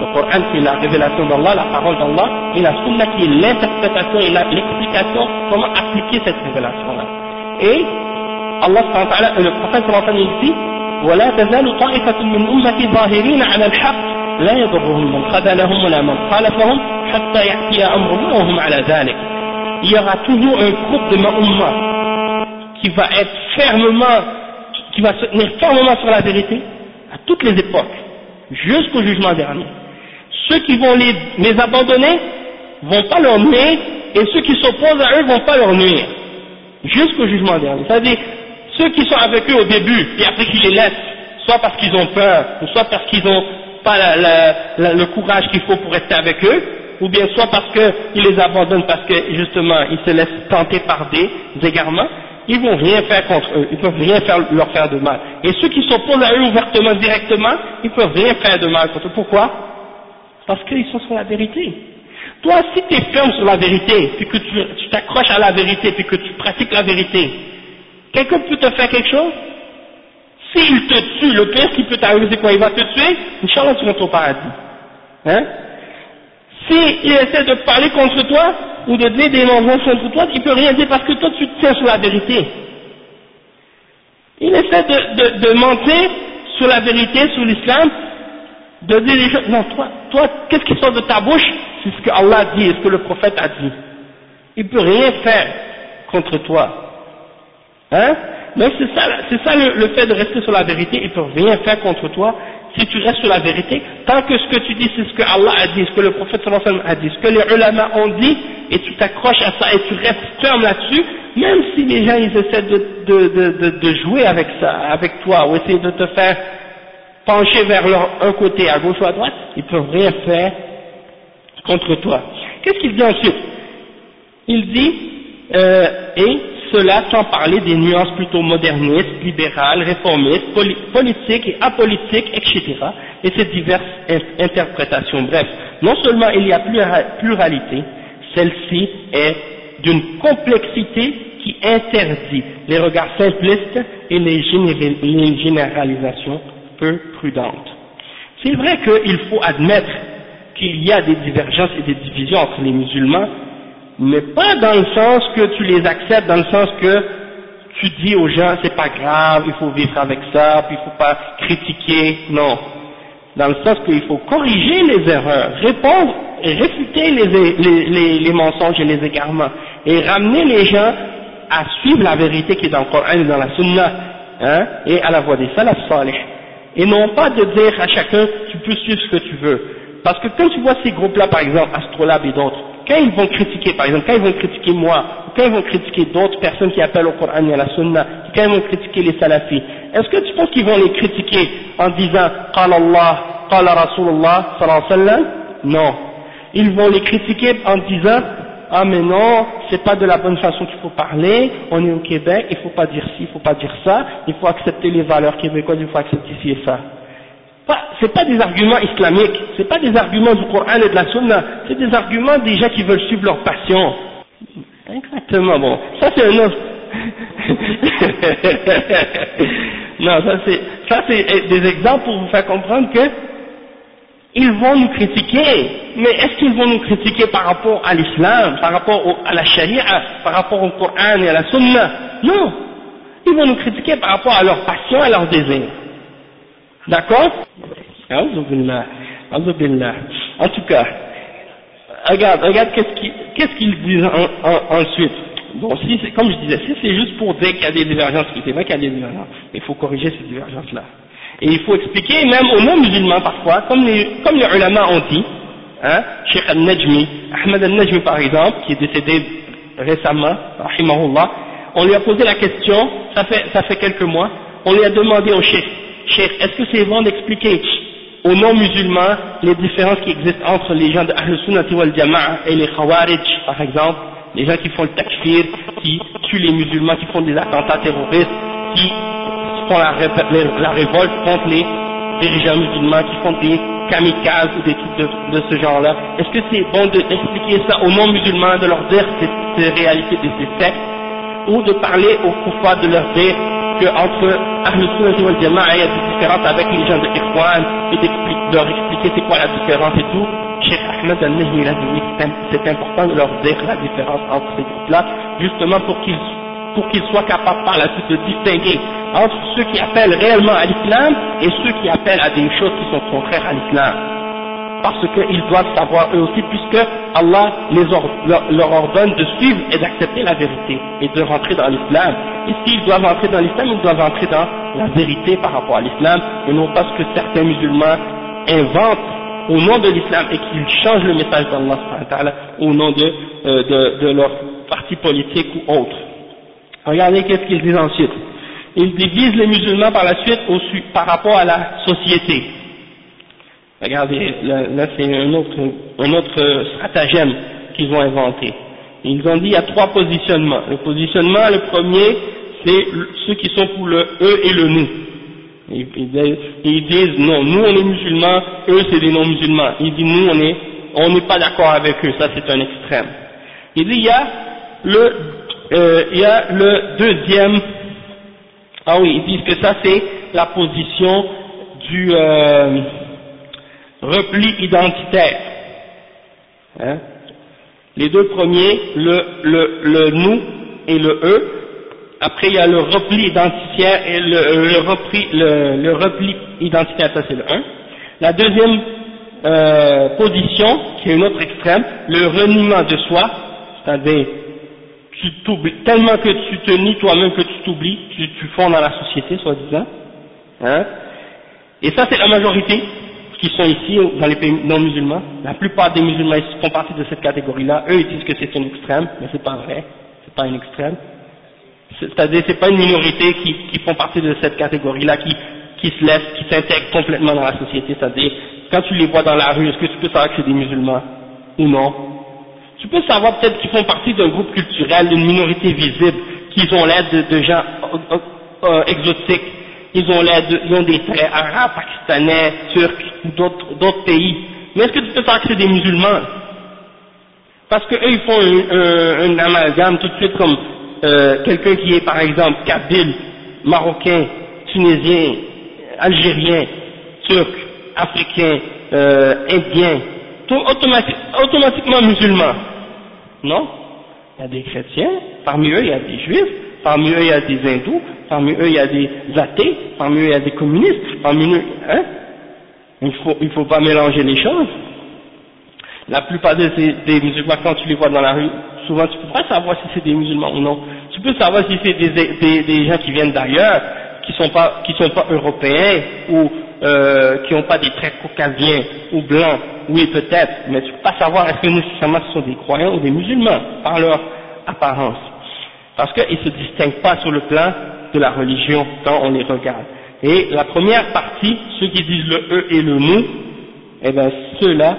[SPEAKER 1] Le Coran qui est la révélation d'Allah, la parole d'Allah, et la Sunna qui est l'interprétation et l'explication comment appliquer cette révélation-là. Et Allah et le prophète sallallahu dit ولا تزال طائفة من أمتي ظاهرين على الحق لا يضرهم من خذلهم ولا من خالفهم حتى يأتي أمر الله وهم على ذلك. Il y aura toujours un groupe de ma qui va être fermement, qui va se tenir fermement sur la vérité à toutes les époques, jusqu'au jugement dernier ceux qui vont les, les abandonner vont pas leur nuire, et ceux qui s'opposent à eux vont pas leur nuire, jusqu'au jugement dernier. C'est-à-dire, ceux qui sont avec eux au début, et après qu'ils les laissent, soit parce qu'ils ont peur, soit parce qu'ils n'ont pas le courage qu'il faut pour rester avec eux, ou bien soit parce qu'ils les abandonnent parce que justement ils se laissent tenter par des égarements, ils vont rien faire contre eux, ils peuvent rien faire, leur faire de mal. Et ceux qui s'opposent à eux ouvertement, directement, ils peuvent rien faire de mal contre eux. Pourquoi? Parce qu'ils sont sur la vérité. Toi, si tu es ferme sur la vérité, puis que tu t'accroches à la vérité, puis que tu pratiques la vérité, quelqu'un peut te faire quelque chose? S'il te tue, le pire qui peut t'arriver, c'est quoi? Il va te tuer? Inch'Allah, tu rentres au paradis. Hein? S'il essaie de parler contre toi, ou de dire des mensonges contre toi, il peut rien dire parce que toi, tu te tiens sur la vérité. Il essaie de, de mentir sur la vérité, sur l'islam, de dire les choses. Non, toi, toi qu'est-ce qui sort de ta bouche? C'est ce que Allah dit et ce que le prophète a dit. Il ne peut rien faire contre toi. Hein? Donc c'est ça, ça le, fait de rester sur la vérité, il ne peut rien faire contre toi si tu restes sur la vérité, tant que ce que tu dis c'est ce que Allah a dit, ce que le prophète a dit, ce que les ulama ont dit, et tu t'accroches à ça et tu restes ferme là-dessus, même si les gens ils essaient de, de, de, de, jouer avec ça, avec toi, ou essayer de te faire pencher vers un côté, à gauche ou à droite, ils ne peuvent rien faire contre toi. Qu'est-ce qu'il dit ensuite? Il dit, euh, et cela sans parler des nuances plutôt modernistes, libérales, réformistes, politiques et apolitiques, etc. Et ces diverses interprétations. Bref, non seulement il y a pluralité, celle-ci est d'une complexité qui interdit les regards simplistes et les généralisations peu prudente. C'est vrai qu'il faut admettre qu'il y a des divergences et des divisions entre les musulmans, mais pas dans le sens que tu les acceptes, dans le sens que tu dis aux gens c'est pas grave, il faut vivre avec ça, puis il faut pas critiquer, non. Dans le sens qu'il faut corriger les erreurs, répondre et réfuter les, mensonges et les égarements, et ramener les gens à suivre la vérité qui est dans le dans la Sunna, hein, et à la voie des salaf salih. Et non pas de dire à chacun tu peux suivre ce que tu veux. Parce que quand tu vois ces groupes-là, par exemple, Astrolabe et d'autres, quand ils vont critiquer, par exemple, quand ils vont critiquer moi, ou quand ils vont critiquer d'autres personnes qui appellent au Coran et à la Sunna, quand ils vont critiquer les salafis, est-ce que tu penses qu'ils vont les critiquer en disant Qala Allah, Qala Rasulullah, sallallahu alayhi wa sallam Non. Ils vont les critiquer en disant ah mais non, c'est pas de la bonne façon qu'il faut parler, on est au Québec, il faut pas dire ci, il faut pas dire ça, il faut accepter les valeurs québécoises, il faut accepter ci et ça. C'est pas des arguments islamiques, c'est pas des arguments du Coran et de la Sunna, c'est des arguments des gens qui veulent suivre leur passion. Exactement, bon, ça c'est un autre. non, ça c'est, ça c'est des exemples pour vous faire comprendre que ils vont nous critiquer, mais est-ce qu'ils vont nous critiquer par rapport à l'islam, par rapport à la charia, par rapport au Coran et à la Sunna? Non, ils vont nous critiquer par rapport à leur passion et leur désir. D'accord? En tout cas, regarde, regarde qu'est-ce qu'ils disent ensuite. Bon, si comme je disais, si c'est juste pour dire qu'il y a des divergences, c'est vrai qu'il y a des divergences, il faut corriger ces divergences-là. Et il faut expliquer, même aux non-musulmans parfois, comme les, comme les ulama ont dit, hein, Sheikh al-Najmi, Ahmed al-Najmi par exemple, qui est décédé récemment, rahimahullah, on lui a posé la question, ça fait, ça fait quelques mois, on lui a demandé au Sheikh, Cheikh, est-ce que c'est bon d'expliquer aux non-musulmans les différences qui existent entre les gens de Ahl-Sunnati wal Jama'a et les Khawarij, par exemple, les gens qui font le takfir, qui tuent les musulmans, qui font des attentats terroristes, qui font la, révolte contre les dirigeants musulmans, qui font des kamikazes ou des trucs de, ce genre-là. Est-ce que c'est bon d'expliquer ça aux non-musulmans, de leur dire ces, réalités de ces sectes, ou de parler aux koufars de leur dire qu'entre Ahl Sunnah wal il y a des différences avec les gens de Ikhwan, et de leur expliquer c'est quoi la différence et tout. Cheikh Ahmed al-Najmi a dit c'est important de leur dire la différence entre ces groupes-là, justement pour qu'ils soient capables par la suite de distinguer entre ceux qui appellent réellement à l'islam et ceux qui appellent à des choses qui sont contraires à l'islam parce qu'ils doivent savoir eux aussi, puisque Allah leur, ordonne de suivre et d'accepter la vérité et de rentrer dans l'islam. Et s'ils doivent entrer dans l'islam, ils doivent entrer dans la vérité par rapport à l'islam, et non pas ce que certains musulmans inventent au nom de l'islam et qu'ils changent le message d'Allah au nom de, euh, de, de leur parti politique ou autre. Regardez qu'est-ce qu'ils disent ensuite. Ils divisent les musulmans par la suite au, par rapport à la société. Regardez, là, c'est un autre, un autre stratagème qu'ils ont inventé. Ils ont dit il y a trois positionnements. Le positionnement, le premier, c'est ceux qui sont pour le eux et le nous. Ils, disent non, nous on est musulmans, eux c'est des non-musulmans. Ils disent nous on est, on n'est pas d'accord avec eux, ça c'est un extrême. Il dit il y a le, euh, il y a le deuxième, ah oui, ils disent que ça c'est la position du, euh, repli identitaire. Hein? Les deux premiers, le, le, le nous et le eux. Après, il y a le repli identitaire et le, repli, le, repli identitaire, ça c'est le 1. La deuxième euh, position, qui est une autre extrême, le reniement de soi, c'est-à-dire tellement que tu te nies toi-même que tu t'oublies, tu, fonds dans la société, soi-disant. Hein et ça c'est la majorité, qui sont ici dans les pays non musulmans, la plupart des musulmans font partie de cette catégorie-là. Eux, ils disent que c'est une extrême, mais c'est pas vrai. C'est pas une extrême. C'est-à-dire, c'est pas une minorité qui, qui font partie de cette catégorie-là, qui, qui se laisse, qui s'intègre complètement dans la société. C'est-à-dire, quand tu les vois dans la rue, est-ce que tu peux savoir que c'est des musulmans ou non? Tu peux savoir peut-être qu'ils font partie d'un groupe culturel, d'une minorité visible, qu'ils ont l'aide de, de gens euh, euh, euh exotiques. Ils ont, l'air ils ont des traits arabes, pakistanais, turcs ou d'autres pays. Mais est-ce que tu peux savoir que c'est des musulmans? Parce qu'eux ils font un, un, amalgame tout de suite comme euh, quelqu'un qui est par exemple kabyle, marocain, tunisien, algérien, turc, africain, euh, indien, tout automatiquement musulman. Non? Il y a des chrétiens, parmi eux il y a des juifs, parmi eux il y a des hindous, parmi eux il y a des athées, parmi eux il y a des communistes, parmi eux, hein? Il faut, il faut pas mélanger les choses. La plupart des, musulmans, quand tu les vois dans la rue, souvent tu peux pas savoir si c'est des musulmans ou non. Tu peux savoir si c'est des gens qui viennent d'ailleurs, qui sont pas, qui sont pas européens ou euh, qui n'ont pas des traits caucasiens ou blancs, oui peut-être, mais tu peux pas savoir est-ce que nécessairement ce sont des croyants ou des musulmans par leur apparence. Parce qu'ils ne se distinguent pas sur le plan de la religion quand on les regarde. Et la première partie, ceux qui disent le eux et le nous, eh bien ceux-là,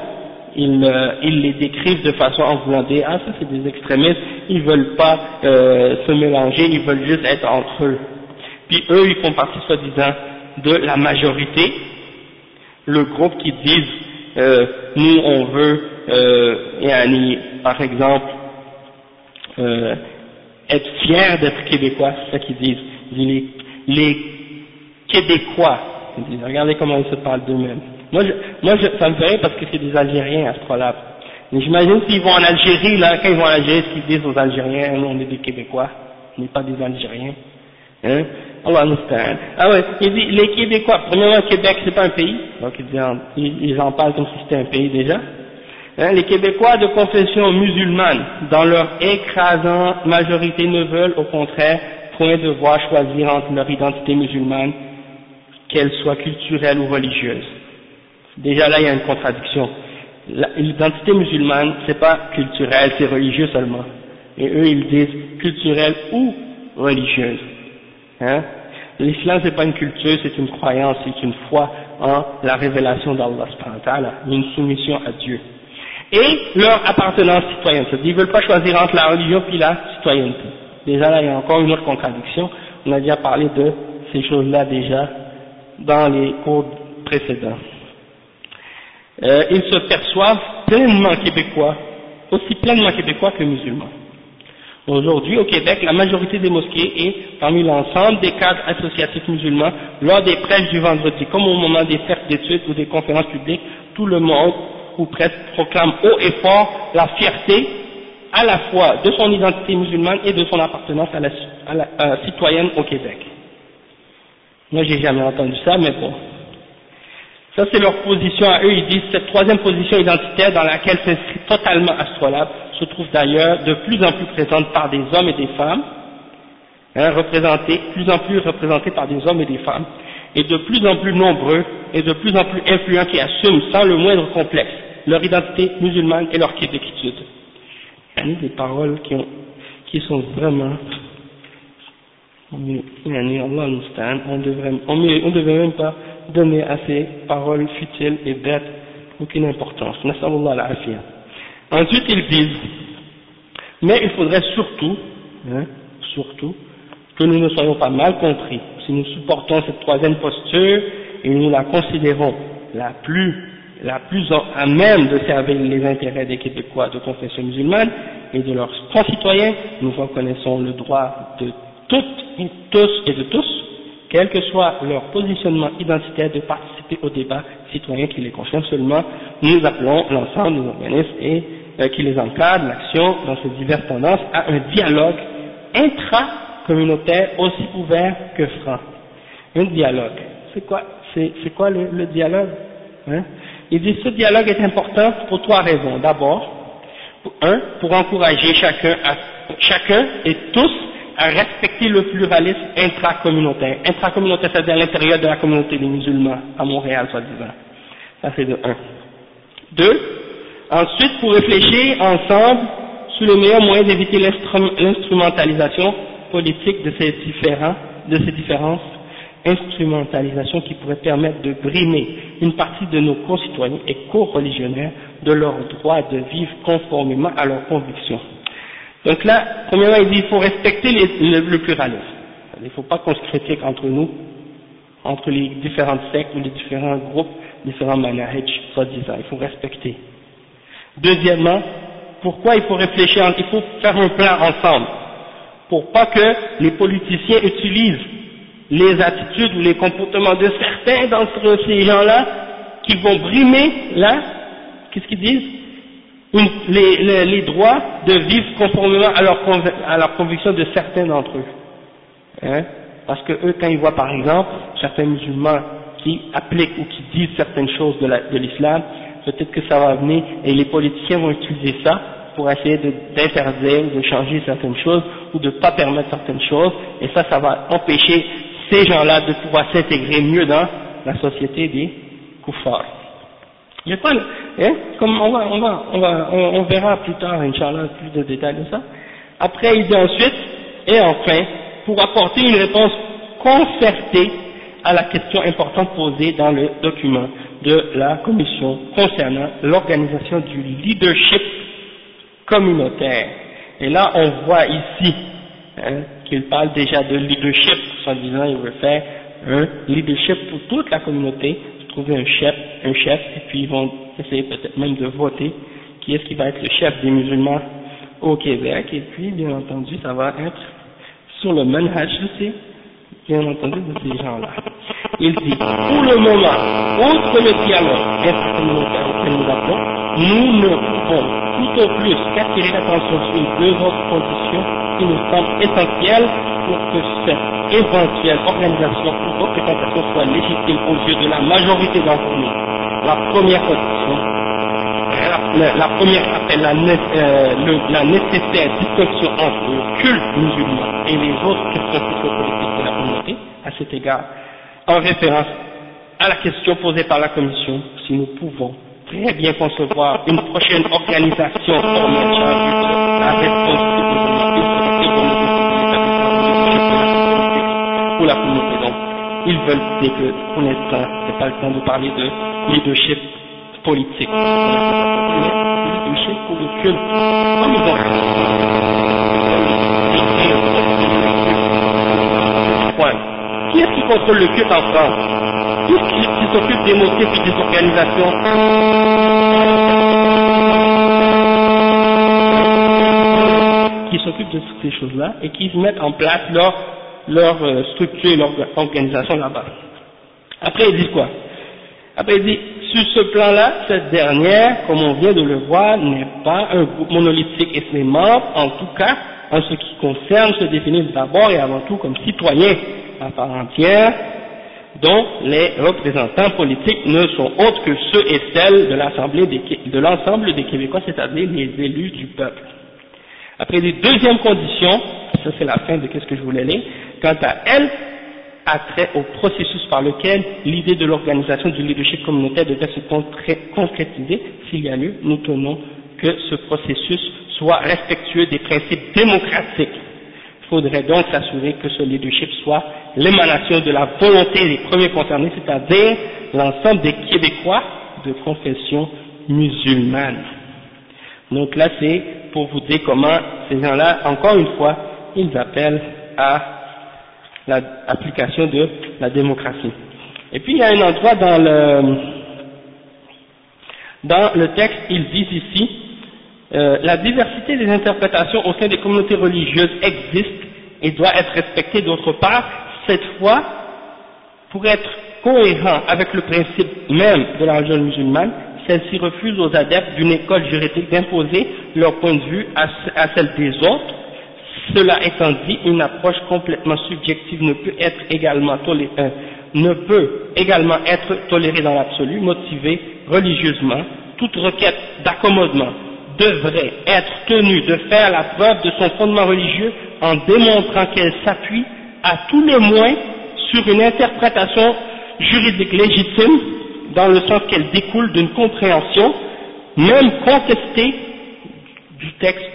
[SPEAKER 1] ils, euh, ils, les décrivent de façon en voulant dire ah ça c'est des extrémistes, ils veulent pas euh, se mélanger, ils veulent juste être entre eux. Puis eux ils font partie soi-disant de la majorité, le groupe qui disent euh, nous on veut euh, par exemple euh, être fiers d'être québécois, c'est ça qu'ils disent. Les, les Québécois, ils disent, regardez comment ils se parlent d'eux-mêmes. Moi, je, moi je, ça me ferait parce que c'est des Algériens à ce là Mais j'imagine s'ils vont en Algérie, là, quand ils vont en Algérie, ce qu'ils disent aux Algériens, nous on est des Québécois, on n'est pas des Algériens. Hein? Allah nous Ah ouais, il dit, les Québécois, premièrement, Québec, c'est pas un pays, donc ils en parlent comme si c'était un pays déjà. Hein, les Québécois de confession musulmane, dans leur écrasante majorité, ne veulent au contraire point devoir choisir entre leur identité musulmane, qu'elle soit culturelle ou religieuse. Déjà là, il y a une contradiction. L'identité musulmane, c'est pas culturelle, c'est religieux seulement. Et eux, ils disent culturelle ou religieuse. Hein? L'islam, c'est pas une culture, c'est une croyance, c'est une foi en la révélation d'Allah, une soumission à Dieu et leur appartenance citoyenne. Qu'ils ne veulent pas choisir entre la religion et la citoyenneté. Déjà là, il y a encore une autre contradiction. On a déjà parlé de ces choses-là déjà dans les cours précédents. Euh, ils se perçoivent pleinement québécois, aussi pleinement québécois que musulmans. Aujourd'hui, au Québec, la majorité des mosquées est parmi l'ensemble des cadres associatifs musulmans lors des prêches du vendredi, comme au moment des cercles d'études ou des conférences publiques, tout le monde ou presque proclame haut et fort la fierté à la fois de son identité musulmane et de son appartenance à la, euh, citoyenne au Québec. Moi j'ai jamais entendu ça, mais bon. Ça c'est leur position à eux, ils disent cette troisième position identitaire dans laquelle s'inscrit totalement Astrolabe se trouve d'ailleurs de plus en plus présente par des hommes et des femmes, hein, représentée, plus en plus représentée par des hommes et des femmes, et de plus en plus nombreux et de plus en plus influents qui assument sans le moindre complexe leur identité musulmane et leur québéquitude. Il y a des paroles qui, ont, qui sont vraiment on ne devrait, on devrait même pas donner à ces paroles futiles et bêtes aucune importance. Ensuite, ils disent, mais il faudrait surtout, hein, surtout, que nous ne soyons pas mal compris. Si nous supportons cette troisième posture et nous la considérons la plus la plus à même de servir les intérêts des Québécois de confession musulmane et de leurs concitoyens, nous reconnaissons le droit de toutes et tous et de tous, quel que soit leur positionnement identitaire, de participer au débat citoyen qui les concerne seulement. Nous appelons l'ensemble des organismes et euh, qui les encadrent, l'action dans ces diverses tendances, à un dialogue intra-communautaire aussi ouvert que franc. Un dialogue. C'est quoi, c'est, quoi le, le dialogue hein? Il dit ce dialogue est important pour trois raisons. D'abord, un, pour encourager chacun, à, chacun et tous à respecter le pluralisme intracommunautaire. Intracommunautaire, c'est-à-dire à l'intérieur de la communauté des musulmans, à Montréal, soi-disant. Ça, c'est de un. Deux, ensuite, pour réfléchir ensemble sur le meilleur moyen d'éviter l'instrumentalisation politique de ces, différents, de ces différences instrumentalisation qui pourrait permettre de brimer une partie de nos concitoyens et co-religionnaires de leur droit de vivre conformément à leurs convictions. Donc là, premièrement, il dit qu'il faut respecter le, pluralisme. Il ne faut pas qu'on se critique entre nous, entre les différentes sectes ou les différents groupes, différents manahij, soi-disant. Il faut respecter. Deuxièmement, pourquoi il faut réfléchir, il faut faire un plan ensemble, pour pas que les politiciens utilisent les attitudes ou les comportements de certains d'entre ces gens-là qui vont brimer, là, qu'est-ce qu'ils disent? Les, droits de vivre conformément à leur, à leur conviction de certains d'entre eux. Hein, parce que eux, quand ils voient par exemple certains musulmans qui appliquent ou qui disent certaines choses de l'islam, peut-être que ça va venir et les politiciens vont utiliser ça pour essayer d'interdire ou de changer certaines choses ou de ne pas permettre certaines choses et ça, ça va empêcher ces gens-là de pouvoir s'intégrer mieux dans la société des koufars. Il y a pas, hein, comme on va, on va, on va, on, verra plus tard, Inch'Allah, plus de détails de ça. Après, il dit ensuite, et enfin, pour apporter une réponse concertée à la question importante posée dans le document de la commission concernant l'organisation du leadership communautaire. Et là, on voit ici hein, qu'il parle déjà de leadership, en disant il veut faire un leadership pour toute la communauté, trouver un chef, un chef, et puis ils vont essayer peut-être même de voter qui est-ce qui va être le chef des musulmans au Québec, et puis bien entendu ça va être sur le manhaj sais, bien entendu de ces gens-là. Il dit, pour le moment, outre le dialogue intercommunautaire auquel nous appelons, nous ne pouvons tout au plus qu'attirer l'attention sur deux autres conditions qui nous semblent essentielles pour que cette éventuelle organisation ou représentation soit légitime aux yeux de la majorité d'entre nous. La première condition, la, première appelle la, euh, la nécessaire distinction entre le culte musulman et les autres questions la à cet égard, en référence à la question posée par la Commission, si nous pouvons très bien concevoir une prochaine organisation pour la communauté. Donc, ils veulent dire que pour pas le temps de parler de leadership politique. Leadership. Ils Qui est-ce qui contrôle le culte en France Qui est-ce qui, s'occupe des motifs et des organisations. Qui s'occupent de toutes ces choses-là et qui mettent en place leur leur euh, structure et leur organisation là-bas. Après, il dit quoi? Après, il dit, sur ce plan-là, cette dernière, comme on vient de le voir, n'est pas un groupe monolithique et ses membres, en tout cas, en ce qui concerne, se définissent d'abord et avant tout comme citoyens à part entière, dont les représentants politiques ne sont autres que ceux et celles de l'ensemble des Québécois, c'est-à-dire les élus du peuple. Après les deuxième condition, ça c'est la fin de ce que je voulais lire, quant à elle, a trait au processus par lequel l'idée de l'organisation du leadership communautaire devait se concrétiser, s'il y a lieu, nous tenons que ce processus soit respectueux des principes démocratiques. Il faudrait donc s'assurer que ce leadership soit l'émanation de la volonté des premiers concernés, c'est-à-dire l'ensemble des Québécois de confession musulmane. Donc là, c'est pour vous dire comment ces gens-là, encore une fois, ils appellent à l'application de la démocratie. Et puis il y a un endroit dans le, dans le texte, ils disent ici, euh, la diversité des interprétations au sein des communautés religieuses existe et doit être respectée d'autre part, cette fois, pour être cohérent avec le principe même de la religion musulmane, celle-ci refuse aux adeptes d'une école juridique d'imposer leur point de vue à, celle des autres. Cela étant dit, une approche complètement subjective ne peut également euh, ne peut également être tolérée dans l'absolu, motivée religieusement. Toute requête d'accommodement devrait être tenue de faire la preuve de son fondement religieux en démontrant qu'elle s'appuie à tous les moins sur une interprétation juridique légitime dans le sens qu'elle découle d'une compréhension, même contestée, du texte,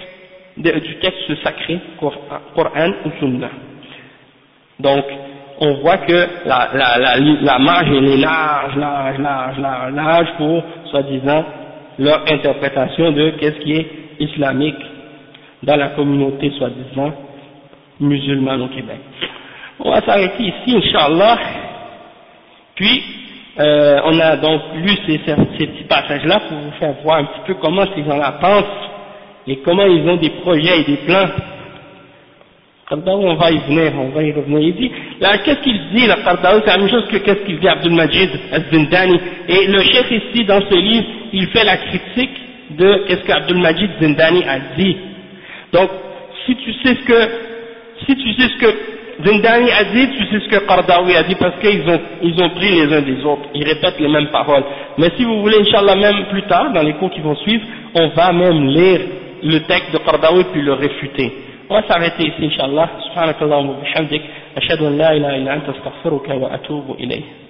[SPEAKER 1] du texte sacré, Coran ou Sunnah. Donc, on voit que la, la, la, la marge elle est large, large, large, large, large pour, soi-disant, leur interprétation de qu'est-ce qui est islamique dans la communauté, soi-disant, musulmane au Québec. On va s'arrêter ici, Inch'Allah. Puis, euh, on a donc lu ces, petits passages-là pour vous faire voir un petit peu comment ces gens-là pensent et comment ils ont des projets et des plans. Qardawi, on va y venir, on va y revenir. Il dit, là, qu'est-ce qu'il dit, le Qardawi, c'est la même chose que qu'est-ce qu'il dit Abdul Majid Zindani. Et le chef ici, dans ce livre, il fait la critique de qu'est-ce qu'Abdul Majid Zindani a dit. Donc, si tu sais ce que, si tu sais ce que Zindani a dit, tu sais ce que Qardawi a dit parce qu'ils ont, ils ont pris les uns des autres. Ils répètent les mêmes paroles. Mais si vous voulez, Inch'Allah, même plus tard, dans les cours qui vont suivre, on va même lire le texte de Qardawi puis le réfuter. On va s'arrêter ici, Inch'Allah. Subhanakallahu wa bihamdik. Ashadu an la ilaha illa anta astaghfiruka wa atubu ilayhi.